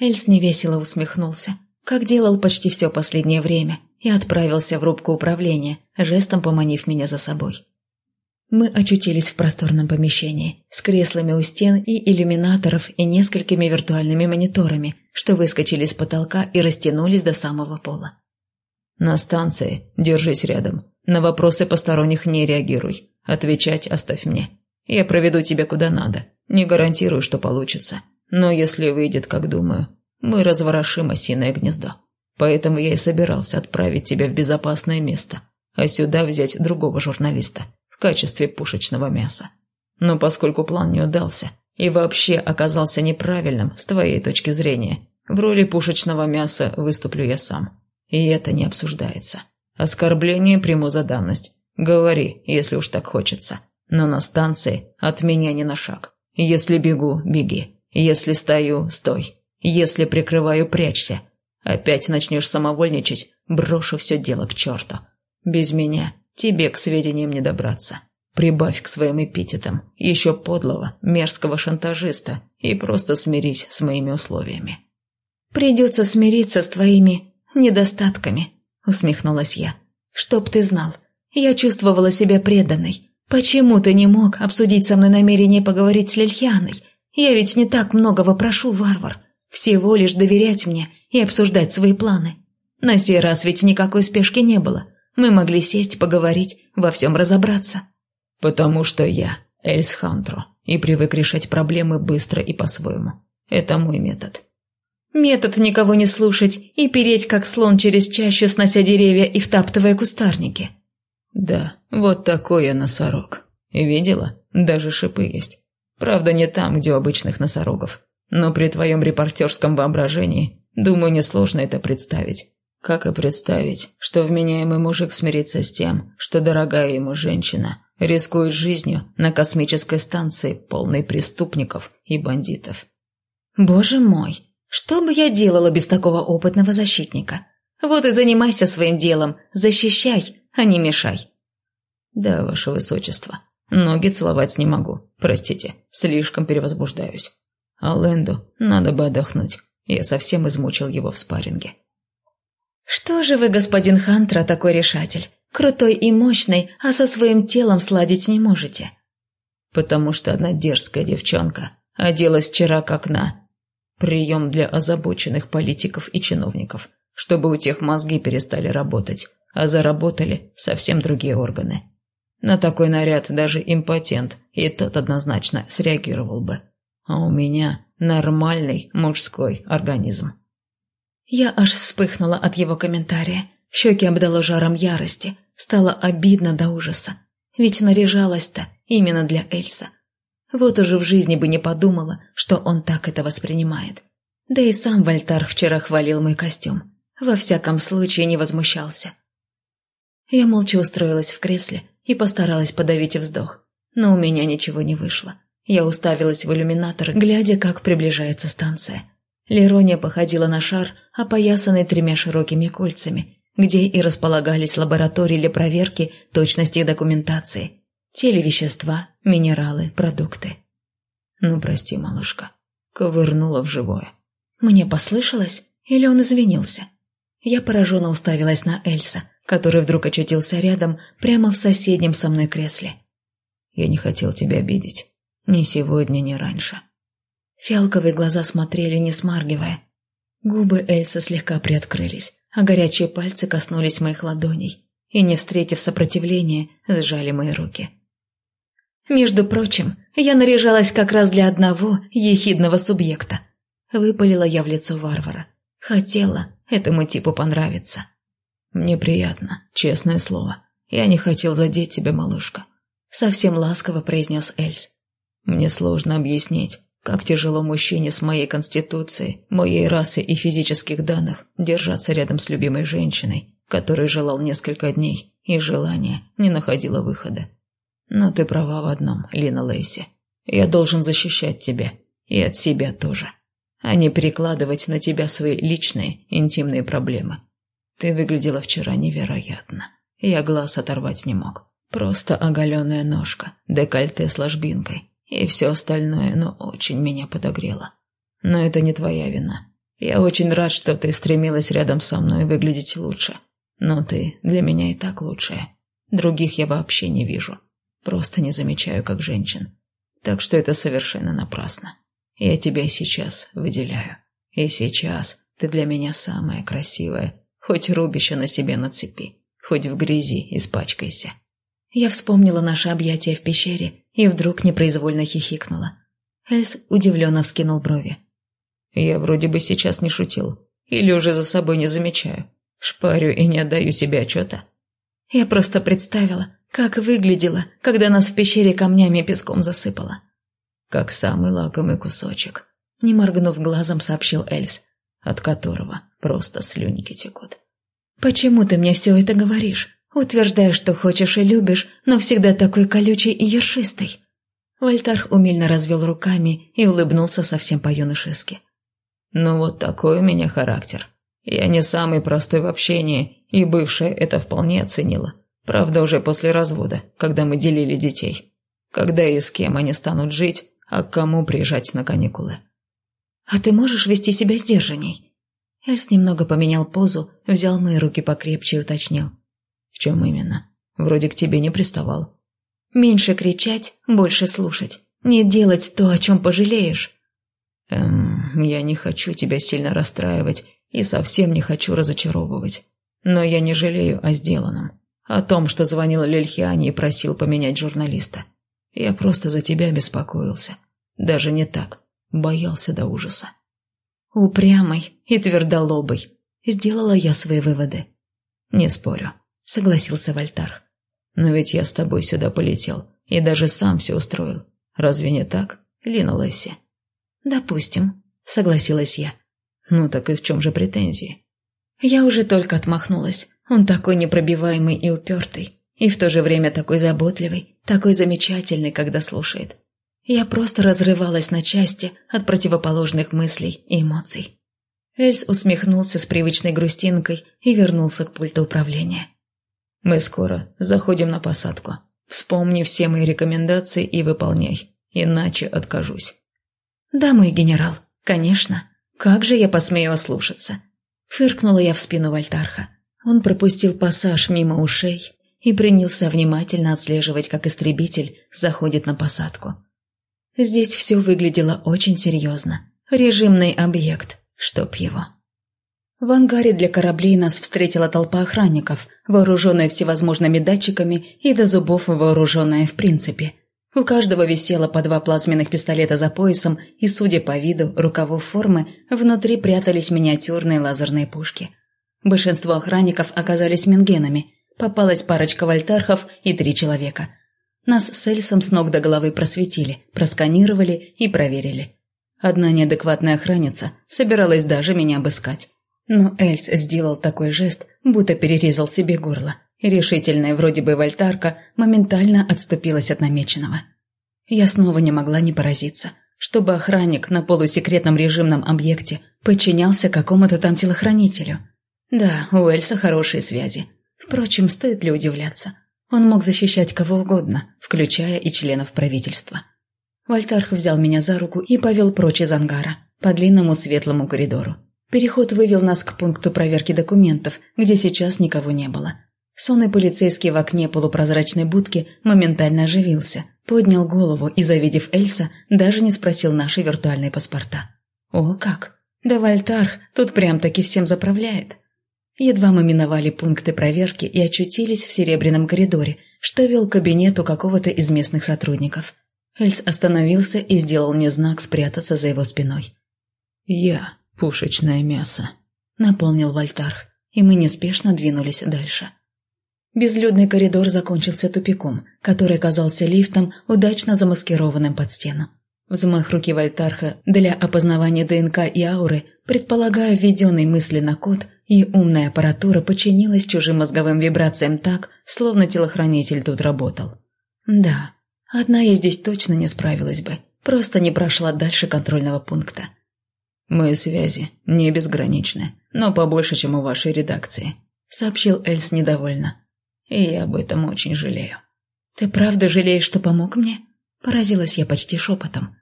Эльс невесело усмехнулся, как делал почти все последнее время, и отправился в рубку управления, жестом поманив меня за собой. Мы очутились в просторном помещении, с креслами у стен и иллюминаторов и несколькими виртуальными мониторами, что выскочили с потолка и растянулись до самого пола. На станции держись рядом. На вопросы посторонних не реагируй. Отвечать оставь мне. Я проведу тебя куда надо. Не гарантирую, что получится. Но если выйдет, как думаю, мы разворошим осиное гнездо. Поэтому я и собирался отправить тебя в безопасное место, а сюда взять другого журналиста в качестве пушечного мяса. Но поскольку план не удался и вообще оказался неправильным с твоей точки зрения, в роли пушечного мяса выступлю я сам. И это не обсуждается. Оскорбление приму за данность. Говори, если уж так хочется. Но на станции от меня не на шаг. Если бегу, беги. Если стою, стой. Если прикрываю, прячься. Опять начнешь самовольничать, брошу все дело к черту. Без меня тебе к сведениям не добраться. Прибавь к своим эпитетам еще подлого, мерзкого шантажиста и просто смирись с моими условиями. «Придется смириться с твоими недостатками», — усмехнулась я. «Чтоб ты знал, я чувствовала себя преданной. Почему ты не мог обсудить со мной намерение поговорить с Лильяной? Я ведь не так многого прошу, варвар. Всего лишь доверять мне и обсуждать свои планы. На сей раз ведь никакой спешки не было. Мы могли сесть, поговорить, во всем разобраться. «Потому что я Эльс Хантро и привык решать проблемы быстро и по-своему. Это мой метод». «Метод никого не слушать и переть, как слон через чащу, снося деревья и втаптывая кустарники». «Да, вот такой я носорог. Видела? Даже шипы есть. Правда, не там, где у обычных носорогов. Но при твоем репортерском воображении, думаю, несложно это представить. Как и представить, что вменяемый мужик смирится с тем, что дорогая ему женщина рискует жизнью на космической станции, полной преступников и бандитов. Боже мой, что бы я делала без такого опытного защитника? Вот и занимайся своим делом, защищай, а не мешай. Да, ваше высочество, ноги целовать не могу, простите, слишком перевозбуждаюсь. А Лэнду надо бы отдохнуть, я совсем измучил его в спарринге. «Что же вы, господин Хантра, такой решатель? Крутой и мощный, а со своим телом сладить не можете?» «Потому что одна дерзкая девчонка оделась вчера как на прием для озабоченных политиков и чиновников, чтобы у тех мозги перестали работать, а заработали совсем другие органы. На такой наряд даже импотент и тот однозначно среагировал бы. А у меня нормальный мужской организм». Я аж вспыхнула от его комментария. Щеки обдало жаром ярости. Стало обидно до ужаса. Ведь наряжалась-то именно для Эльса. Вот уже в жизни бы не подумала, что он так это воспринимает. Да и сам Вольтар вчера хвалил мой костюм. Во всяком случае не возмущался. Я молча устроилась в кресле и постаралась подавить вздох. Но у меня ничего не вышло. Я уставилась в иллюминатор, глядя, как приближается станция. Лерония походила на шар, опоясанный тремя широкими кольцами, где и располагались лаборатории для проверки точности документации. Телевещества, минералы, продукты. «Ну, прости, малышка», — ковырнула в живое. Мне послышалось, или он извинился? Я пораженно уставилась на Эльса, который вдруг очутился рядом, прямо в соседнем со мной кресле. «Я не хотел тебя обидеть. Ни сегодня, ни раньше. Фиалковые глаза смотрели, не смаргивая. Губы Эльса слегка приоткрылись, а горячие пальцы коснулись моих ладоней и, не встретив сопротивления, сжали мои руки. Между прочим, я наряжалась как раз для одного ехидного субъекта. Выпалила я в лицо варвара. Хотела этому типу понравиться. «Мне приятно, честное слово. Я не хотел задеть тебя, малышка», — совсем ласково произнес Эльс. «Мне сложно объяснить, как тяжело мужчине с моей конституцией, моей расы и физических данных держаться рядом с любимой женщиной, которой желал несколько дней, и желание не находило выхода. Но ты права в одном, Лина Лейси. Я должен защищать тебя. И от себя тоже. А не перекладывать на тебя свои личные, интимные проблемы. Ты выглядела вчера невероятно. Я глаз оторвать не мог. Просто оголенная ножка, декольте с ложбинкой, и все остальное, но очень меня подогрело. Но это не твоя вина. Я очень рад, что ты стремилась рядом со мной выглядеть лучше. Но ты для меня и так лучшая. Других я вообще не вижу. Просто не замечаю, как женщин. Так что это совершенно напрасно. Я тебя сейчас выделяю. И сейчас ты для меня самая красивая, Хоть рубище на себе нацепи, хоть в грязи испачкайся. Я вспомнила наше объятие в пещере и вдруг непроизвольно хихикнула. Эльс удивленно вскинул брови. «Я вроде бы сейчас не шутил. Или уже за собой не замечаю. Шпарю и не отдаю себе отчета». Я просто представила, как выглядело, когда нас в пещере камнями и песком засыпало. «Как самый лакомый кусочек», — не моргнув глазом, сообщил Эльс, от которого просто слюнки текут. «Почему ты мне все это говоришь? Утверждаешь, что хочешь и любишь, но всегда такой колючий и ершистый». Вольтарх умильно развел руками и улыбнулся совсем по-юношески. «Ну вот такой у меня характер. Я не самый простой в общении, и бывшая это вполне оценила. Правда, уже после развода, когда мы делили детей. Когда и с кем они станут жить, а к кому приезжать на каникулы. «А ты можешь вести себя сдержанней?» Эльс немного поменял позу, взял мои руки покрепче и уточнил. «В чем именно? Вроде к тебе не приставал». «Меньше кричать, больше слушать. Не делать то, о чем пожалеешь». «Эм, я не хочу тебя сильно расстраивать и совсем не хочу разочаровывать. Но я не жалею о сделанном. О том, что звонил Лельхиане и просил поменять журналиста. Я просто за тебя беспокоился. Даже не так. Боялся до ужаса. Упрямый и твердолобый. Сделала я свои выводы. Не спорю, согласился Вольтар. Но ведь я с тобой сюда полетел и даже сам все устроил. Разве не так, Лина Лесси? Допустим, согласилась я. Ну так и в чем же претензии? Я уже только отмахнулась. Он такой непробиваемый и упертый, и в то же время такой заботливый, такой замечательный, когда слушает. Я просто разрывалась на части от противоположных мыслей и эмоций. Эльс усмехнулся с привычной грустинкой и вернулся к пульту управления. «Мы скоро заходим на посадку. Вспомни все мои рекомендации и выполняй, иначе откажусь». «Да, мой генерал, конечно. Как же я посмею ослушаться?» Фыркнула я в спину Вольтарха. Он пропустил пассаж мимо ушей и принялся внимательно отслеживать, как истребитель заходит на посадку. Здесь все выглядело очень серьезно. Режимный объект, чтоб его. В ангаре для кораблей нас встретила толпа охранников, вооруженная всевозможными датчиками и до зубов вооруженная в принципе. У каждого висело по два плазменных пистолета за поясом, и, судя по виду рукавов формы, внутри прятались миниатюрные лазерные пушки – Большинство охранников оказались мингенами. Попалась парочка вольтархов и три человека. Нас с Эльсом с ног до головы просветили, просканировали и проверили. Одна неадекватная охранница собиралась даже меня обыскать. Но Эльс сделал такой жест, будто перерезал себе горло. Решительная вроде бы вольтарка моментально отступилась от намеченного. Я снова не могла не поразиться, чтобы охранник на полусекретном режимном объекте подчинялся какому-то там телохранителю – да, у Эльса хорошие связи. Впрочем, стоит ли удивляться? Он мог защищать кого угодно, включая и членов правительства. Вольтарх взял меня за руку и повел прочь из ангара, по длинному светлому коридору. Переход вывел нас к пункту проверки документов, где сейчас никого не было. Сонный полицейский в окне полупрозрачной будки моментально оживился, поднял голову и, завидев Эльса, даже не спросил наши виртуальные паспорта. «О, как! Да Вольтарх тут прям-таки всем заправляет!» Едва мы миновали пункты проверки и очутились в серебряном коридоре, что вел к кабинету какого-то из местных сотрудников. Эльс остановился и сделал мне знак спрятаться за его спиной. «Я – пушечное мясо», – наполнил Вольтарх, и мы неспешно двинулись дальше. Безлюдный коридор закончился тупиком, который оказался лифтом, удачно замаскированным под стену. Взмах руки Вольтарха для опознавания ДНК и ауры, предполагая введенный мысленно код – и умная аппаратура подчинилась чужим мозговым вибрациям так, словно телохранитель тут работал. Да, одна я здесь точно не справилась бы, просто не прошла дальше контрольного пункта. «Мои связи не безграничны, но побольше, чем у вашей редакции», — сообщил Эльс недовольно. «И я об этом очень жалею». «Ты правда жалеешь, что помог мне?» — поразилась я почти шепотом.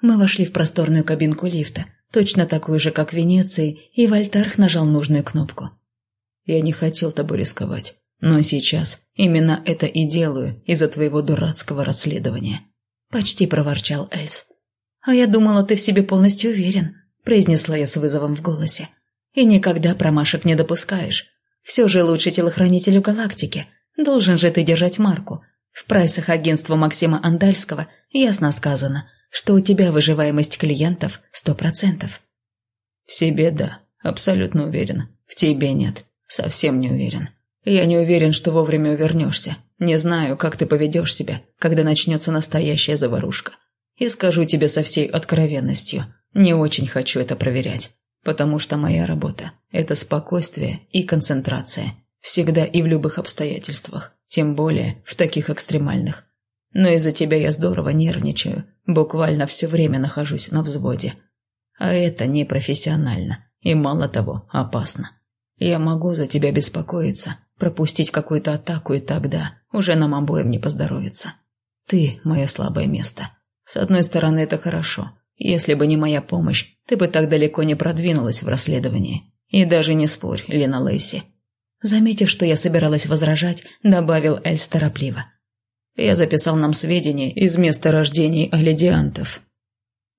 Мы вошли в просторную кабинку лифта, точно такую же, как в Венеции, и Вольтарх нажал нужную кнопку. «Я не хотел тобой рисковать, но сейчас именно это и делаю из-за твоего дурацкого расследования», — почти проворчал Эльс. «А я думала, ты в себе полностью уверен», — произнесла я с вызовом в голосе. И никогда промашек не допускаешь. Все же лучше телохранителю галактики. Должен же ты держать марку. В прайсах агентства Максима Андальского ясно сказано, что у тебя выживаемость клиентов сто процентов. В себе да, абсолютно уверен. В тебе нет, совсем не уверен. Я не уверен, что вовремя вернешься. Не знаю, как ты поведешь себя, когда начнется настоящая заварушка. И скажу тебе со всей откровенностью, не очень хочу это проверять, потому что моя работа – это спокойствие и концентрация. Всегда и в любых обстоятельствах, тем более в таких экстремальных. Но из-за тебя я здорово нервничаю, буквально все время нахожусь на взводе. А это непрофессионально и, мало того, опасно. Я могу за тебя беспокоиться, пропустить какую-то атаку, и тогда уже нам обоим не поздоровится. Ты – мое слабое место. С одной стороны, это хорошо. Если бы не моя помощь, ты бы так далеко не продвинулась в расследовании. И даже не спорь, Лена Лейси. Заметив, что я собиралась возражать, добавил Эльс торопливо. Я записал нам сведения из места рождений алидиантов.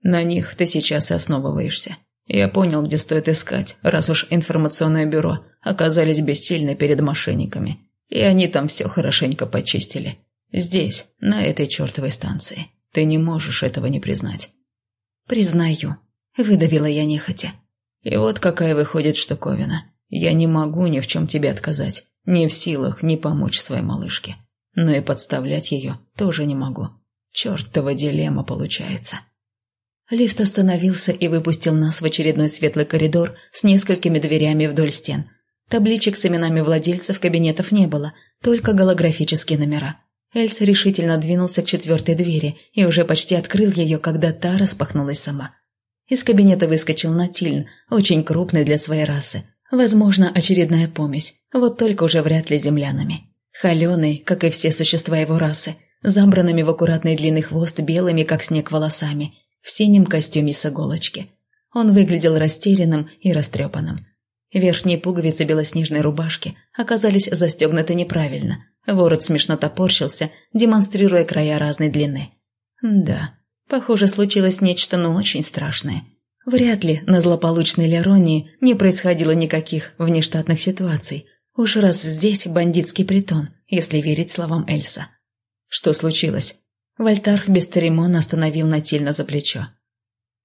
На них ты сейчас и основываешься. Я понял, где стоит искать, раз уж информационное бюро оказались бессильны перед мошенниками. И они там все хорошенько почистили. Здесь, на этой чертовой станции. Ты не можешь этого не признать. Признаю. Выдавила я нехотя. И вот какая выходит штуковина. Я не могу ни в чем тебе отказать. Не в силах не помочь своей малышке. Но и подставлять ее тоже не могу. Чертова дилемма получается. Лифт остановился и выпустил нас в очередной светлый коридор с несколькими дверями вдоль стен. Табличек с именами владельцев кабинетов не было, только голографические номера. Эльс решительно двинулся к четвертой двери и уже почти открыл ее, когда та распахнулась сама. Из кабинета выскочил Натильн, очень крупный для своей расы. Возможно, очередная помесь, вот только уже вряд ли землянами. Холеный, как и все существа его расы, забранными в аккуратный длинный хвост белыми, как снег, волосами – в синем костюме с иголочки. Он выглядел растерянным и растрепанным. Верхние пуговицы белоснежной рубашки оказались застегнуты неправильно. Ворот смешно топорщился, демонстрируя края разной длины. Да, похоже, случилось нечто, ну, очень страшное. Вряд ли на злополучной Леронии не происходило никаких внештатных ситуаций. Уж раз здесь бандитский притон, если верить словам Эльса. Что случилось? Вольтарх бесцеремонно остановил Натильна за плечо.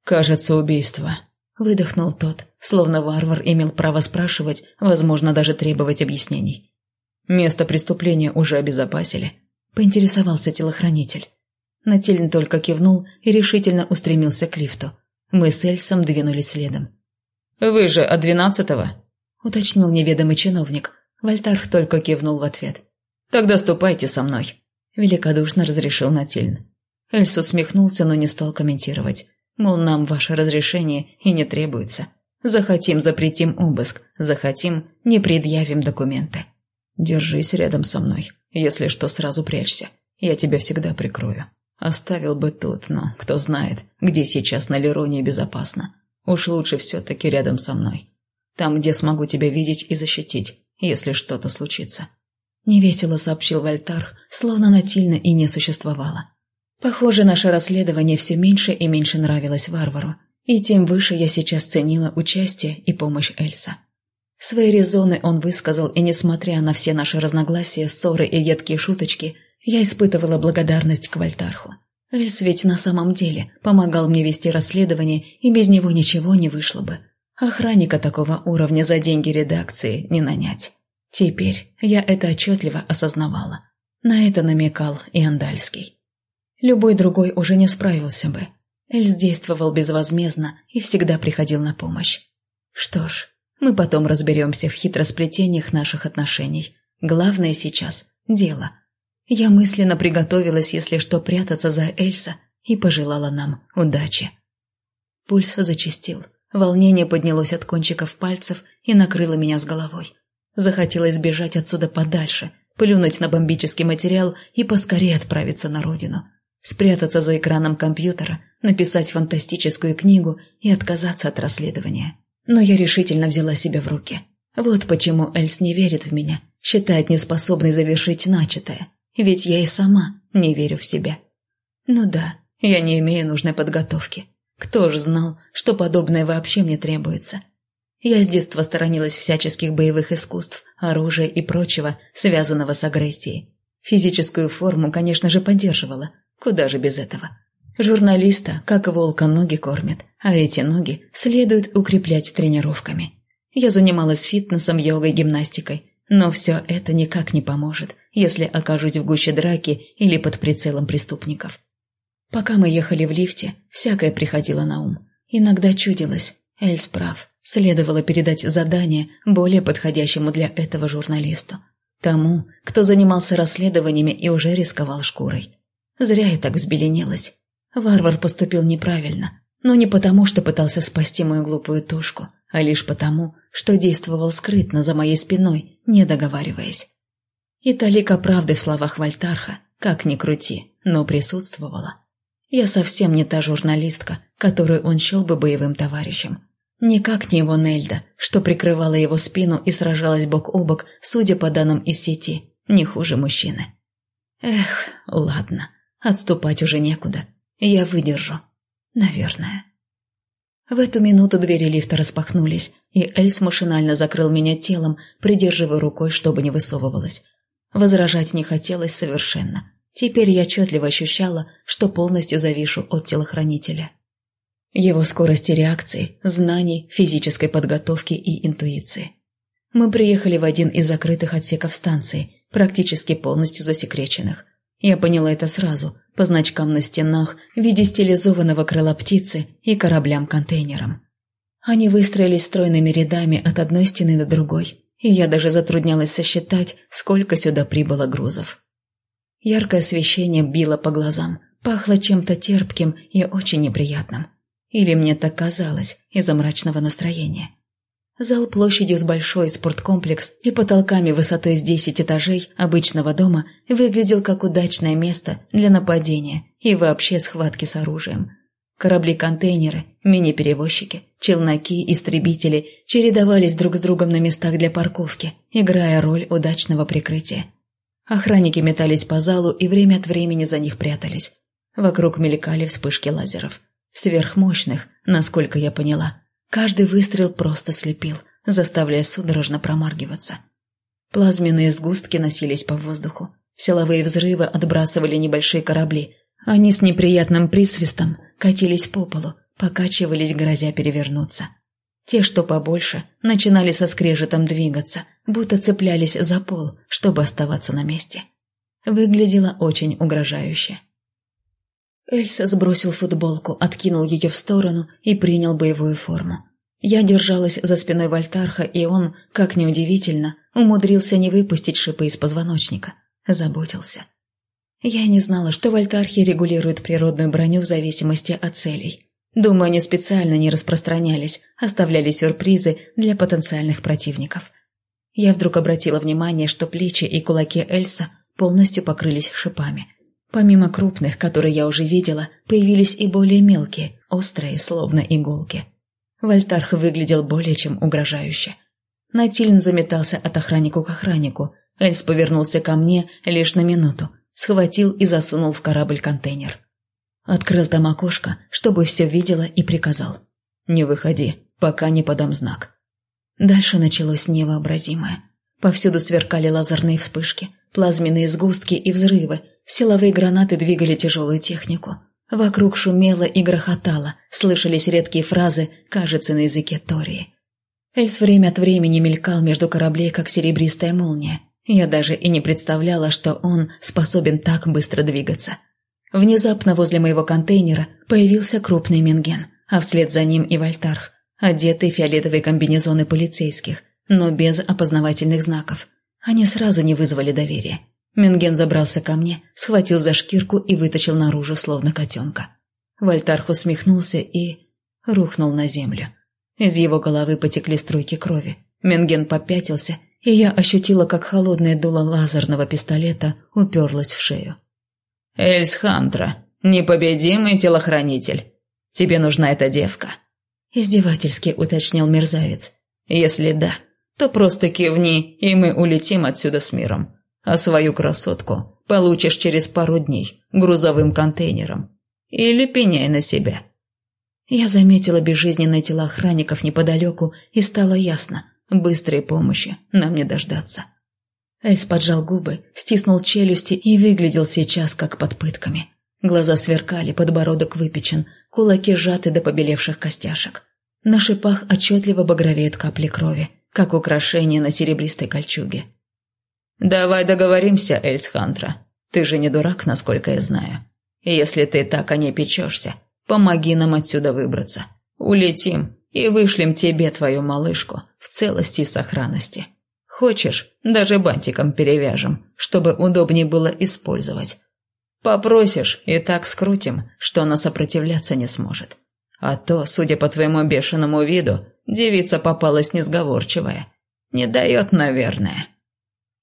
«Кажется, убийство», — выдохнул тот, словно варвар имел право спрашивать, возможно, даже требовать объяснений. «Место преступления уже обезопасили», — поинтересовался телохранитель. Натильн только кивнул и решительно устремился к лифту. Мы с Эльсом двинулись следом. «Вы же от двенадцатого?» — уточнил неведомый чиновник. Вольтарх только кивнул в ответ. «Тогда ступайте со мной». – великодушно разрешил Натильн. Эльс усмехнулся, но не стал комментировать. Мол, нам ваше разрешение и не требуется. Захотим – запретим обыск, захотим – не предъявим документы. Держись рядом со мной. Если что, сразу прячься. Я тебя всегда прикрою. Оставил бы тут, но кто знает, где сейчас на Лероне безопасно. Уж лучше все-таки рядом со мной. Там, где смогу тебя видеть и защитить, если что-то случится. Невесело сообщил Вольтарх, словно Натильна и не существовало. Похоже, наше расследование все меньше и меньше нравилось варвару, и тем выше я сейчас ценила участие и помощь Эльса. Свои резоны он высказал, и несмотря на все наши разногласия, ссоры и едкие шуточки, я испытывала благодарность к Вольтарху. Эльс ведь на самом деле помогал мне вести расследование, и без него ничего не вышло бы. Охранника такого уровня за деньги редакции не нанять. Теперь я это отчетливо осознавала. На это намекал и Андальский. Любой другой уже не справился бы. Эльс действовал безвозмездно и всегда приходил на помощь. Что ж, мы потом разберемся в хитросплетениях наших отношений. Главное сейчас – дело. Я мысленно приготовилась, если что, прятаться за Эльса и пожелала нам удачи. Пульс зачастил. Волнение поднялось от кончиков пальцев и накрыло меня с головой. Захотелось бежать отсюда подальше, плюнуть на бомбический материал и поскорее отправиться на родину. Спрятаться за экраном компьютера, написать фантастическую книгу и отказаться от расследования. Но я решительно взяла себя в руки. Вот почему Эльс не верит в меня, считает неспособной завершить начатое. Ведь я и сама не верю в себя. Ну да, я не имею нужной подготовки. Кто ж знал, что подобное вообще мне требуется? Я с детства сторонилась всяческих боевых искусств, оружия и прочего, связанного с агрессией. Физическую форму, конечно же, поддерживала. Куда же без этого? Журналиста, как волка, ноги кормят, а эти ноги следует укреплять тренировками. Я занималась фитнесом, йогой, гимнастикой, но все это никак не поможет, если окажусь в гуще драки или под прицелом преступников. Пока мы ехали в лифте, всякое приходило на ум. Иногда чудилось, Эльс прав, следовало передать задание более подходящему для этого журналисту. Тому, кто занимался расследованиями и уже рисковал шкурой. Зря я так взбеленелась. Варвар поступил неправильно, но не потому, что пытался спасти мою глупую тушку, а лишь потому, что действовал скрытно за моей спиной, не договариваясь. И талика правды в словах Вальтарха, как ни крути, но присутствовала. Я совсем не та журналистка, которую он счел бы боевым товарищем. Никак не его Нельда, что прикрывала его спину и сражалась бок о бок, судя по данным из сети, не хуже мужчины. Эх, ладно, отступать уже некуда. Я выдержу. Наверное. В эту минуту двери лифта распахнулись, и Эльс машинально закрыл меня телом, придерживая рукой, чтобы не высовывалась. Возражать не хотелось совершенно. Теперь я отчетливо ощущала, что полностью завишу от телохранителя. Его скорости реакции, знаний, физической подготовки и интуиции. Мы приехали в один из закрытых отсеков станции, практически полностью засекреченных. Я поняла это сразу, по значкам на стенах, в виде стилизованного крыла птицы и кораблям-контейнерам. Они выстроились стройными рядами от одной стены до другой, и я даже затруднялась сосчитать, сколько сюда прибыло грузов. Яркое освещение било по глазам, пахло чем-то терпким и очень неприятным. Или мне так казалось из-за мрачного настроения. Зал площадью с большой спорткомплекс и потолками высотой с 10 этажей обычного дома выглядел как удачное место для нападения и вообще схватки с оружием. Корабли-контейнеры, мини-перевозчики, челноки, истребители чередовались друг с другом на местах для парковки, играя роль удачного прикрытия. Охранники метались по залу и время от времени за них прятались. Вокруг мелькали вспышки лазеров. Сверхмощных, насколько я поняла – Каждый выстрел просто слепил, заставляя судорожно промаргиваться. Плазменные сгустки носились по воздуху. Силовые взрывы отбрасывали небольшие корабли. Они с неприятным присвистом катились по полу, покачивались, грозя перевернуться. Те, что побольше, начинали со скрежетом двигаться, будто цеплялись за пол, чтобы оставаться на месте. Выглядело очень угрожающе. Эльса сбросил футболку, откинул ее в сторону и принял боевую форму. Я держалась за спиной Вольтарха, и он, как неудивительно, умудрился не выпустить шипы из позвоночника. Заботился. Я не знала, что Вольтархи регулируют природную броню в зависимости от целей. Думаю, они специально не распространялись, оставляли сюрпризы для потенциальных противников. Я вдруг обратила внимание, что плечи и кулаки Эльса полностью покрылись шипами – Помимо крупных, которые я уже видела, появились и более мелкие, острые, словно иголки. Вольтарх выглядел более чем угрожающе. Натильн заметался от охраннику к охраннику. Эльс повернулся ко мне лишь на минуту, схватил и засунул в корабль контейнер. Открыл там окошко, чтобы все видела, и приказал. «Не выходи, пока не подам знак». Дальше началось невообразимое. Повсюду сверкали лазерные вспышки, плазменные сгустки и взрывы, Силовые гранаты двигали тяжелую технику. Вокруг шумело и грохотало, слышались редкие фразы, кажется, на языке Тории. Эльс время от времени мелькал между кораблей, как серебристая молния. Я даже и не представляла, что он способен так быстро двигаться. Внезапно возле моего контейнера появился крупный менген, а вслед за ним и Вольтарх, одетый в фиолетовые комбинезоны полицейских, но без опознавательных знаков. Они сразу не вызвали доверия. Менген забрался ко мне, схватил за шкирку и вытащил наружу, словно котенка. Вольтарх усмехнулся и... рухнул на землю. Из его головы потекли струйки крови. Менген попятился, и я ощутила, как холодное дуло лазерного пистолета уперлось в шею. «Эльс Хантра, непобедимый телохранитель. Тебе нужна эта девка?» Издевательски уточнил мерзавец. «Если да, то просто кивни, и мы улетим отсюда с миром а свою красотку получишь через пару дней грузовым контейнером. Или пеняй на себя». Я заметила безжизненные тела охранников неподалеку, и стало ясно – быстрой помощи нам не дождаться. Эльс поджал губы, стиснул челюсти и выглядел сейчас как под пытками. Глаза сверкали, подбородок выпечен, кулаки сжаты до побелевших костяшек. На шипах отчетливо багровеют капли крови, как украшение на серебристой кольчуге. «Давай договоримся, Эльс Хантра. Ты же не дурак, насколько я знаю. Если ты так о ней печешься, помоги нам отсюда выбраться. Улетим и вышлем тебе твою малышку в целости и сохранности. Хочешь, даже бантиком перевяжем, чтобы удобнее было использовать. Попросишь, и так скрутим, что она сопротивляться не сможет. А то, судя по твоему бешеному виду, девица попалась несговорчивая. Не дает, наверное».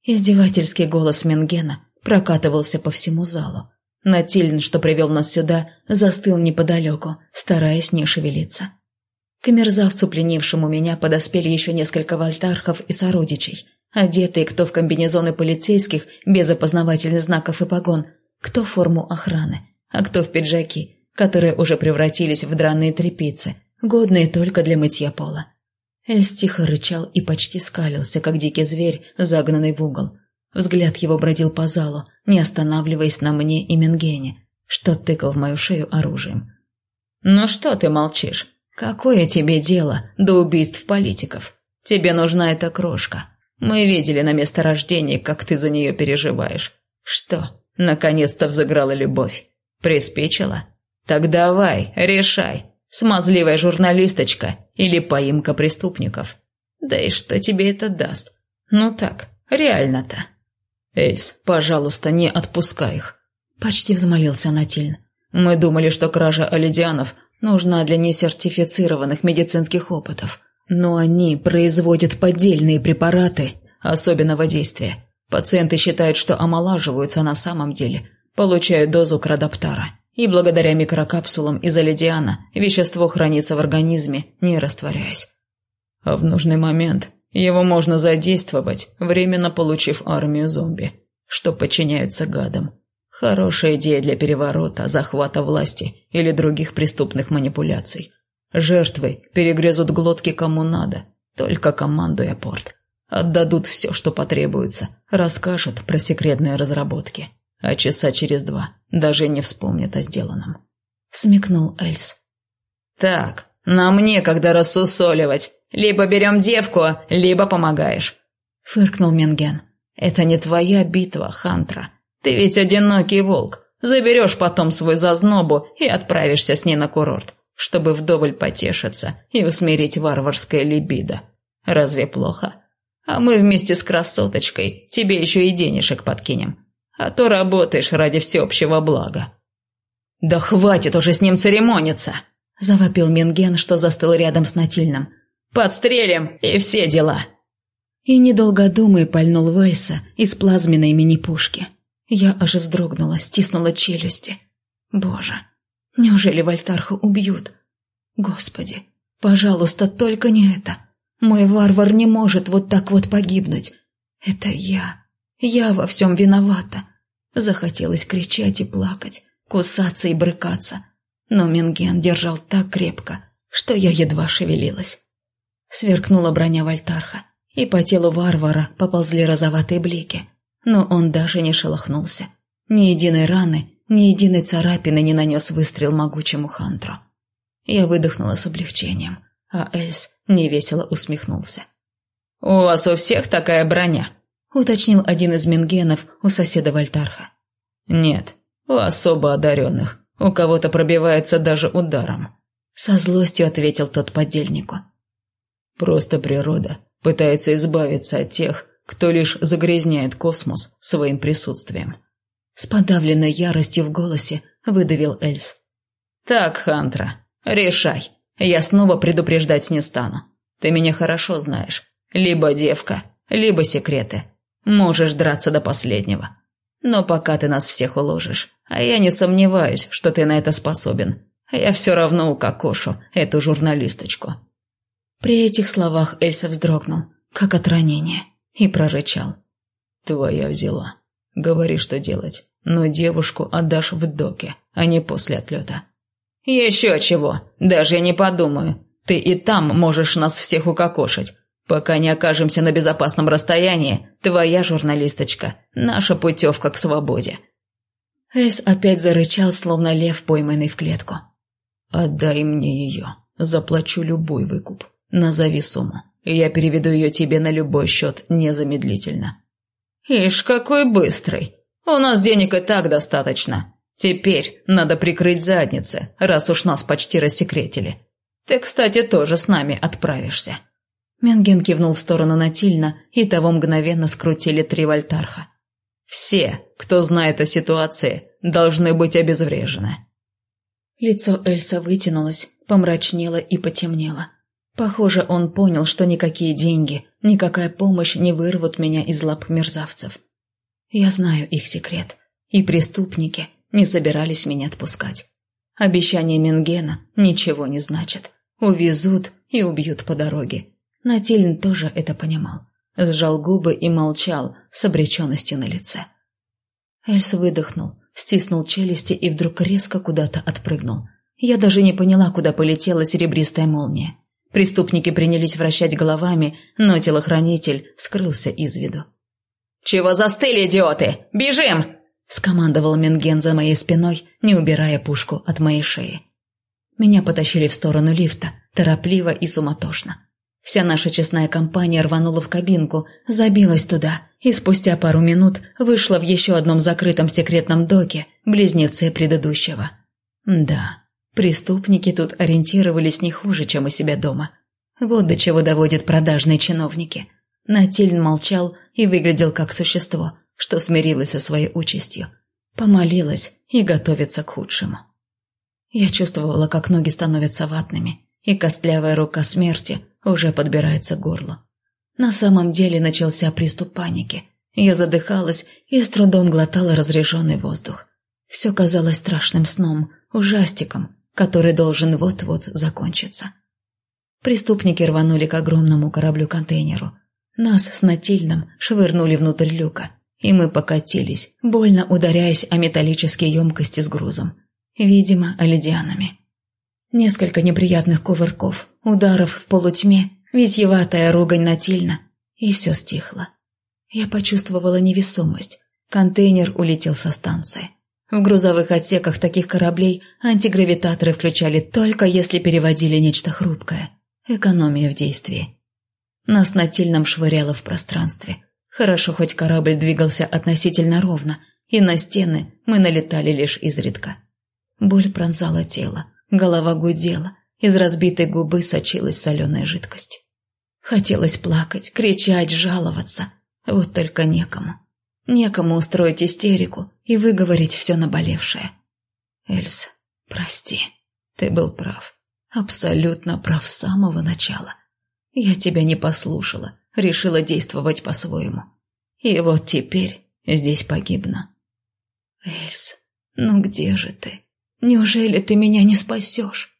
Издевательский голос Менгена прокатывался по всему залу. Натильн, что привел нас сюда, застыл неподалеку, стараясь не шевелиться. К мерзавцу, пленившему меня, подоспели еще несколько вольтархов и сородичей, одетые кто в комбинезоны полицейских без опознавательных знаков и погон, кто в форму охраны, а кто в пиджаки, которые уже превратились в драные тряпицы, годные только для мытья пола. Эльс тихо рычал и почти скалился, как дикий зверь, загнанный в угол. Взгляд его бродил по залу, не останавливаясь на мне и Менгене, что тыкал в мою шею оружием. «Ну что ты молчишь? Какое тебе дело до убийств политиков? Тебе нужна эта крошка. Мы видели на месторождении, как ты за нее переживаешь. Что, наконец-то взыграла любовь? Приспичила? Так давай, решай, смазливая журналисточка или поимка преступников. Да и что тебе это даст? Ну так, реально-то. Эльс, пожалуйста, не отпускай их. Почти взмолился Натильн. Мы думали, что кража оледианов нужна для несертифицированных медицинских опытов. Но они производят поддельные препараты особенного действия. Пациенты считают, что омолаживаются на самом деле, получают дозу крадоптара. И благодаря микрокапсулам из оледиана вещество хранится в организме, не растворяясь. А в нужный момент его можно задействовать, временно получив армию зомби, что подчиняются гадам. Хорошая идея для переворота, захвата власти или других преступных манипуляций. Жертвы перегрызут глотки кому надо, только командуя порт. Отдадут все, что потребуется, расскажут про секретные разработки. А часа через два даже не вспомнят о сделанном. Смекнул Эльс. «Так, нам некогда рассусоливать. Либо берем девку, либо помогаешь», — фыркнул Менген. «Это не твоя битва, Хантра. Ты ведь одинокий волк. Заберешь потом свою зазнобу и отправишься с ней на курорт, чтобы вдоволь потешиться и усмирить варварское либидо. Разве плохо? А мы вместе с красоточкой тебе еще и денежек подкинем. А то работаешь ради всеобщего блага». «Да хватит уже с ним церемониться!» – завопил Менген, что застыл рядом с Натильным. «Подстрелим, и все дела!» И, недолго думая, пальнул Вельса из плазменной мини-пушки. Я аж вздрогнула, стиснула челюсти. «Боже, неужели Вольтарха убьют? Господи, пожалуйста, только не это!» Мой варвар не может вот так вот погибнуть. Это я. Я во всем виновата. Захотелось кричать и плакать, кусаться и брыкаться. Но Менген держал так крепко, что я едва шевелилась. Сверкнула броня Вольтарха, и по телу варвара поползли розоватые блики. Но он даже не шелохнулся. Ни единой раны, ни единой царапины не нанес выстрел могучему Хантру. Я выдохнула с облегчением – а Эльс невесело усмехнулся. «У вас у всех такая броня?» — уточнил один из мингенов у соседа Вольтарха. «Нет, у особо одаренных. У кого-то пробивается даже ударом», — со злостью ответил тот подельнику. «Просто природа пытается избавиться от тех, кто лишь загрязняет космос своим присутствием». С подавленной яростью в голосе выдавил Эльс. «Так, Хантра, решай, я снова предупреждать не стану. Ты меня хорошо знаешь. Либо девка, либо секреты. Можешь драться до последнего. Но пока ты нас всех уложишь, а я не сомневаюсь, что ты на это способен, я все равно укокошу эту журналисточку». При этих словах Эльса вздрогнул, как от ранения, и прорычал. «Твоя взяла. Говори, что делать, но девушку отдашь в доке, а не после отлета. «Еще чего, даже не подумаю. Ты и там можешь нас всех укокошить. Пока не окажемся на безопасном расстоянии, твоя журналисточка – наша путевка к свободе». Эльс опять зарычал, словно лев, пойманный в клетку. «Отдай мне ее. Заплачу любой выкуп. Назови сумму. Я переведу ее тебе на любой счет незамедлительно». «Ишь, какой быстрый! У нас денег и так достаточно. Теперь надо прикрыть задницы, раз уж нас почти рассекретили. Ты, кстати, тоже с нами отправишься». Менген кивнул в сторону Натильна, и того мгновенно скрутили три вольтарха. «Все, кто знает о ситуации, должны быть обезврежены». Лицо Эльса вытянулось, помрачнело и потемнело. Похоже, он понял, что никакие деньги, никакая помощь не вырвут меня из лап мерзавцев. Я знаю их секрет, и преступники не собирались меня отпускать. Обещание Менгена ничего не значит. Увезут и убьют по дороге. Натильн тоже это понимал. Сжал губы и молчал с обреченностью на лице. Эльс выдохнул, стиснул челюсти и вдруг резко куда-то отпрыгнул. Я даже не поняла, куда полетела серебристая молния. Преступники принялись вращать головами, но телохранитель скрылся из виду. «Чего застыли, идиоты? Бежим!» – скомандовал Менген за моей спиной, не убирая пушку от моей шеи. Меня потащили в сторону лифта, торопливо и суматошно. Вся наша честная компания рванула в кабинку, забилась туда и спустя пару минут вышла в еще одном закрытом секретном доке, близнецы предыдущего. Да, преступники тут ориентировались не хуже, чем у себя дома. Вот до чего доводят продажные чиновники. Натильн молчал и выглядел как существо, что смирилось со своей участью. Помолилась и готовится к худшему. Я чувствовала, как ноги становятся ватными, и костлявая рука смерти уже подбирается к горлу. На самом деле начался приступ паники. Я задыхалась и с трудом глотала разреженный воздух. Все казалось страшным сном, ужастиком, который должен вот-вот закончиться. Преступники рванули к огромному кораблю-контейнеру. Нас с Натильным швырнули внутрь люка, и мы покатились, больно ударяясь о металлические емкости с грузом. Видимо, оледианами. Несколько неприятных кувырков, ударов в полутьме, витьеватая ругань Натильна, и все стихло. Я почувствовала невесомость. Контейнер улетел со станции. В грузовых отсеках таких кораблей антигравитаторы включали только если переводили нечто хрупкое. Экономия в действии. Нас Натильном швыряло в пространстве. Хорошо, хоть корабль двигался относительно ровно, и на стены мы налетали лишь изредка. Боль пронзала тело, голова гудела, из разбитой губы сочилась соленая жидкость. Хотелось плакать, кричать, жаловаться. Вот только некому. Некому устроить истерику и выговорить все наболевшее. Эльс, прости, ты был прав. Абсолютно прав с самого начала. Я тебя не послушала, решила действовать по-своему. И вот теперь здесь погибну. Эльс, ну где же ты? Неужели ты меня не спасешь?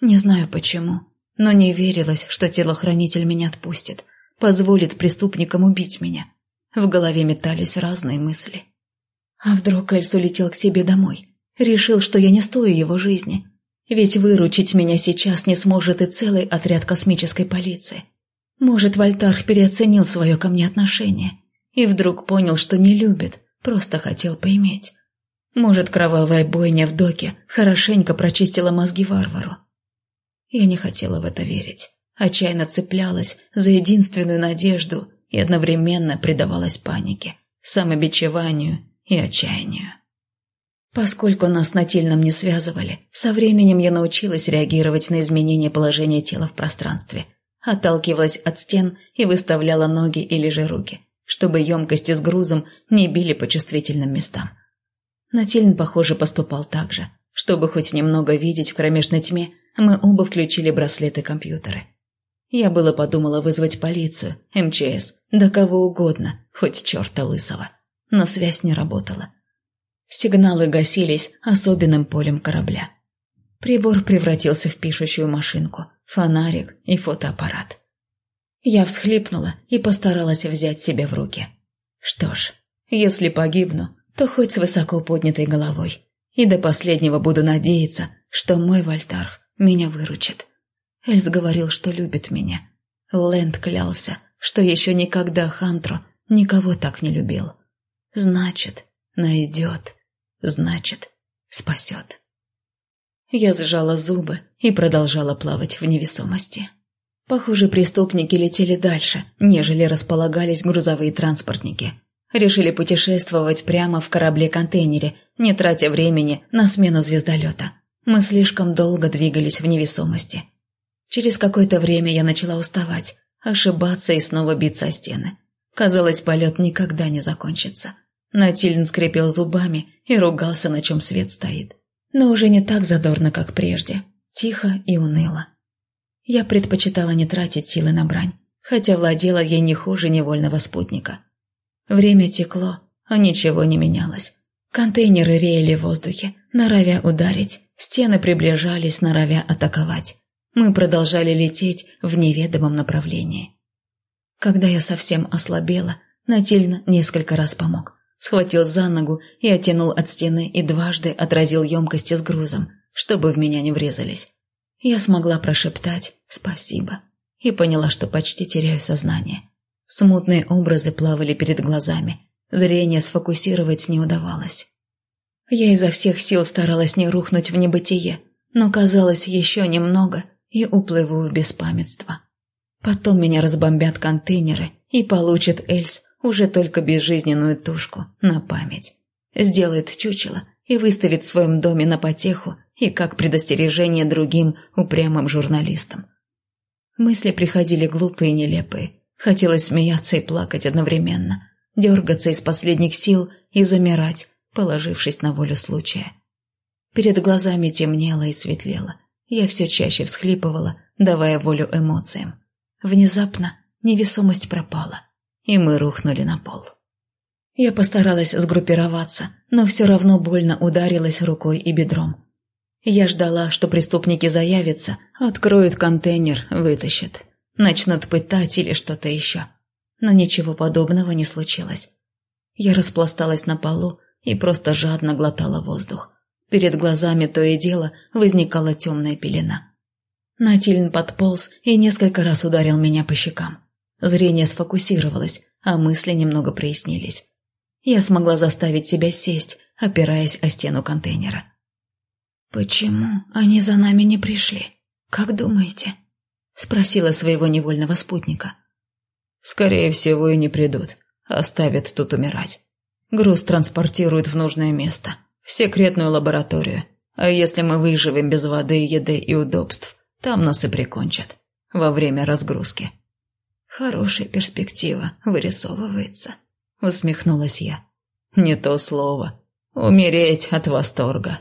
Не знаю почему, но не верилось, что телохранитель меня отпустит, позволит преступникам убить меня. В голове метались разные мысли. А вдруг Эльс улетел к себе домой? Решил, что я не стою его жизни. Ведь выручить меня сейчас не сможет и целый отряд космической полиции. Может, Вольтарх переоценил свое ко мне отношение и вдруг понял, что не любит, просто хотел поиметь. Может, кровавая бойня в доке хорошенько прочистила мозги варвару. Я не хотела в это верить. Отчаянно цеплялась за единственную надежду и одновременно предавалась панике, самобичеванию и отчаянию. Поскольку нас на тельном не связывали, со временем я научилась реагировать на изменение положения тела в пространстве. Отталкивалась от стен и выставляла ноги или же руки, чтобы емкости с грузом не били по чувствительным местам. Натильн, похоже, поступал так же. Чтобы хоть немного видеть в кромешной тьме, мы оба включили браслеты-компьютеры. Я было подумала вызвать полицию, МЧС, да кого угодно, хоть черта лысого. Но связь не работала. Сигналы гасились особенным полем корабля. Прибор превратился в пишущую машинку, фонарик и фотоаппарат. Я всхлипнула и постаралась взять себя в руки. Что ж, если погибну, то хоть с высоко поднятой головой. И до последнего буду надеяться, что мой Вольтарх меня выручит. Эльс говорил, что любит меня. Лэнд клялся, что еще никогда Хантру никого так не любил. Значит, найдет. Значит, спасет. Я сжала зубы и продолжала плавать в невесомости. Похоже, преступники летели дальше, нежели располагались грузовые транспортники. Решили путешествовать прямо в корабле-контейнере, не тратя времени на смену звездолета. Мы слишком долго двигались в невесомости. Через какое-то время я начала уставать, ошибаться и снова биться о стены. Казалось, полет никогда не закончится. Натильн скрипел зубами и ругался, на чем свет стоит. Но уже не так задорно, как прежде. Тихо и уныло. Я предпочитала не тратить силы на брань, хотя владела ей не хуже невольного спутника. Время текло, а ничего не менялось. Контейнеры реяли в воздухе, норовя ударить, стены приближались, норовя атаковать. Мы продолжали лететь в неведомом направлении. Когда я совсем ослабела, Натильно несколько раз помог. Схватил за ногу и оттянул от стены и дважды отразил емкости с грузом, чтобы в меня не врезались. Я смогла прошептать «спасибо» и поняла, что почти теряю сознание. Смутные образы плавали перед глазами, зрение сфокусировать не удавалось. Я изо всех сил старалась не рухнуть в небытие, но казалось еще немного и уплыву в беспамятство. Потом меня разбомбят контейнеры и получит Эльс уже только безжизненную тушку на память. Сделает чучело и выставит в своем доме на потеху и как предостережение другим упрямым журналистам. Мысли приходили глупые и нелепые. Хотелось смеяться и плакать одновременно, дергаться из последних сил и замирать, положившись на волю случая. Перед глазами темнело и светлело. Я все чаще всхлипывала, давая волю эмоциям. Внезапно невесомость пропала, и мы рухнули на пол. Я постаралась сгруппироваться, но все равно больно ударилась рукой и бедром. Я ждала, что преступники заявятся, откроют контейнер, вытащат. Начнут пытать или что-то еще. Но ничего подобного не случилось. Я распласталась на полу и просто жадно глотала воздух. Перед глазами то и дело возникала темная пелена. Натильн подполз и несколько раз ударил меня по щекам. Зрение сфокусировалось, а мысли немного прояснились. Я смогла заставить себя сесть, опираясь о стену контейнера. «Почему они за нами не пришли? Как думаете?» — спросила своего невольного спутника. «Скорее всего, и не придут. Оставят тут умирать. Груз транспортируют в нужное место, в секретную лабораторию. А если мы выживем без воды, еды и удобств, там нас и прикончат. Во время разгрузки». «Хорошая перспектива вырисовывается», — усмехнулась я. «Не то слово. Умереть от восторга».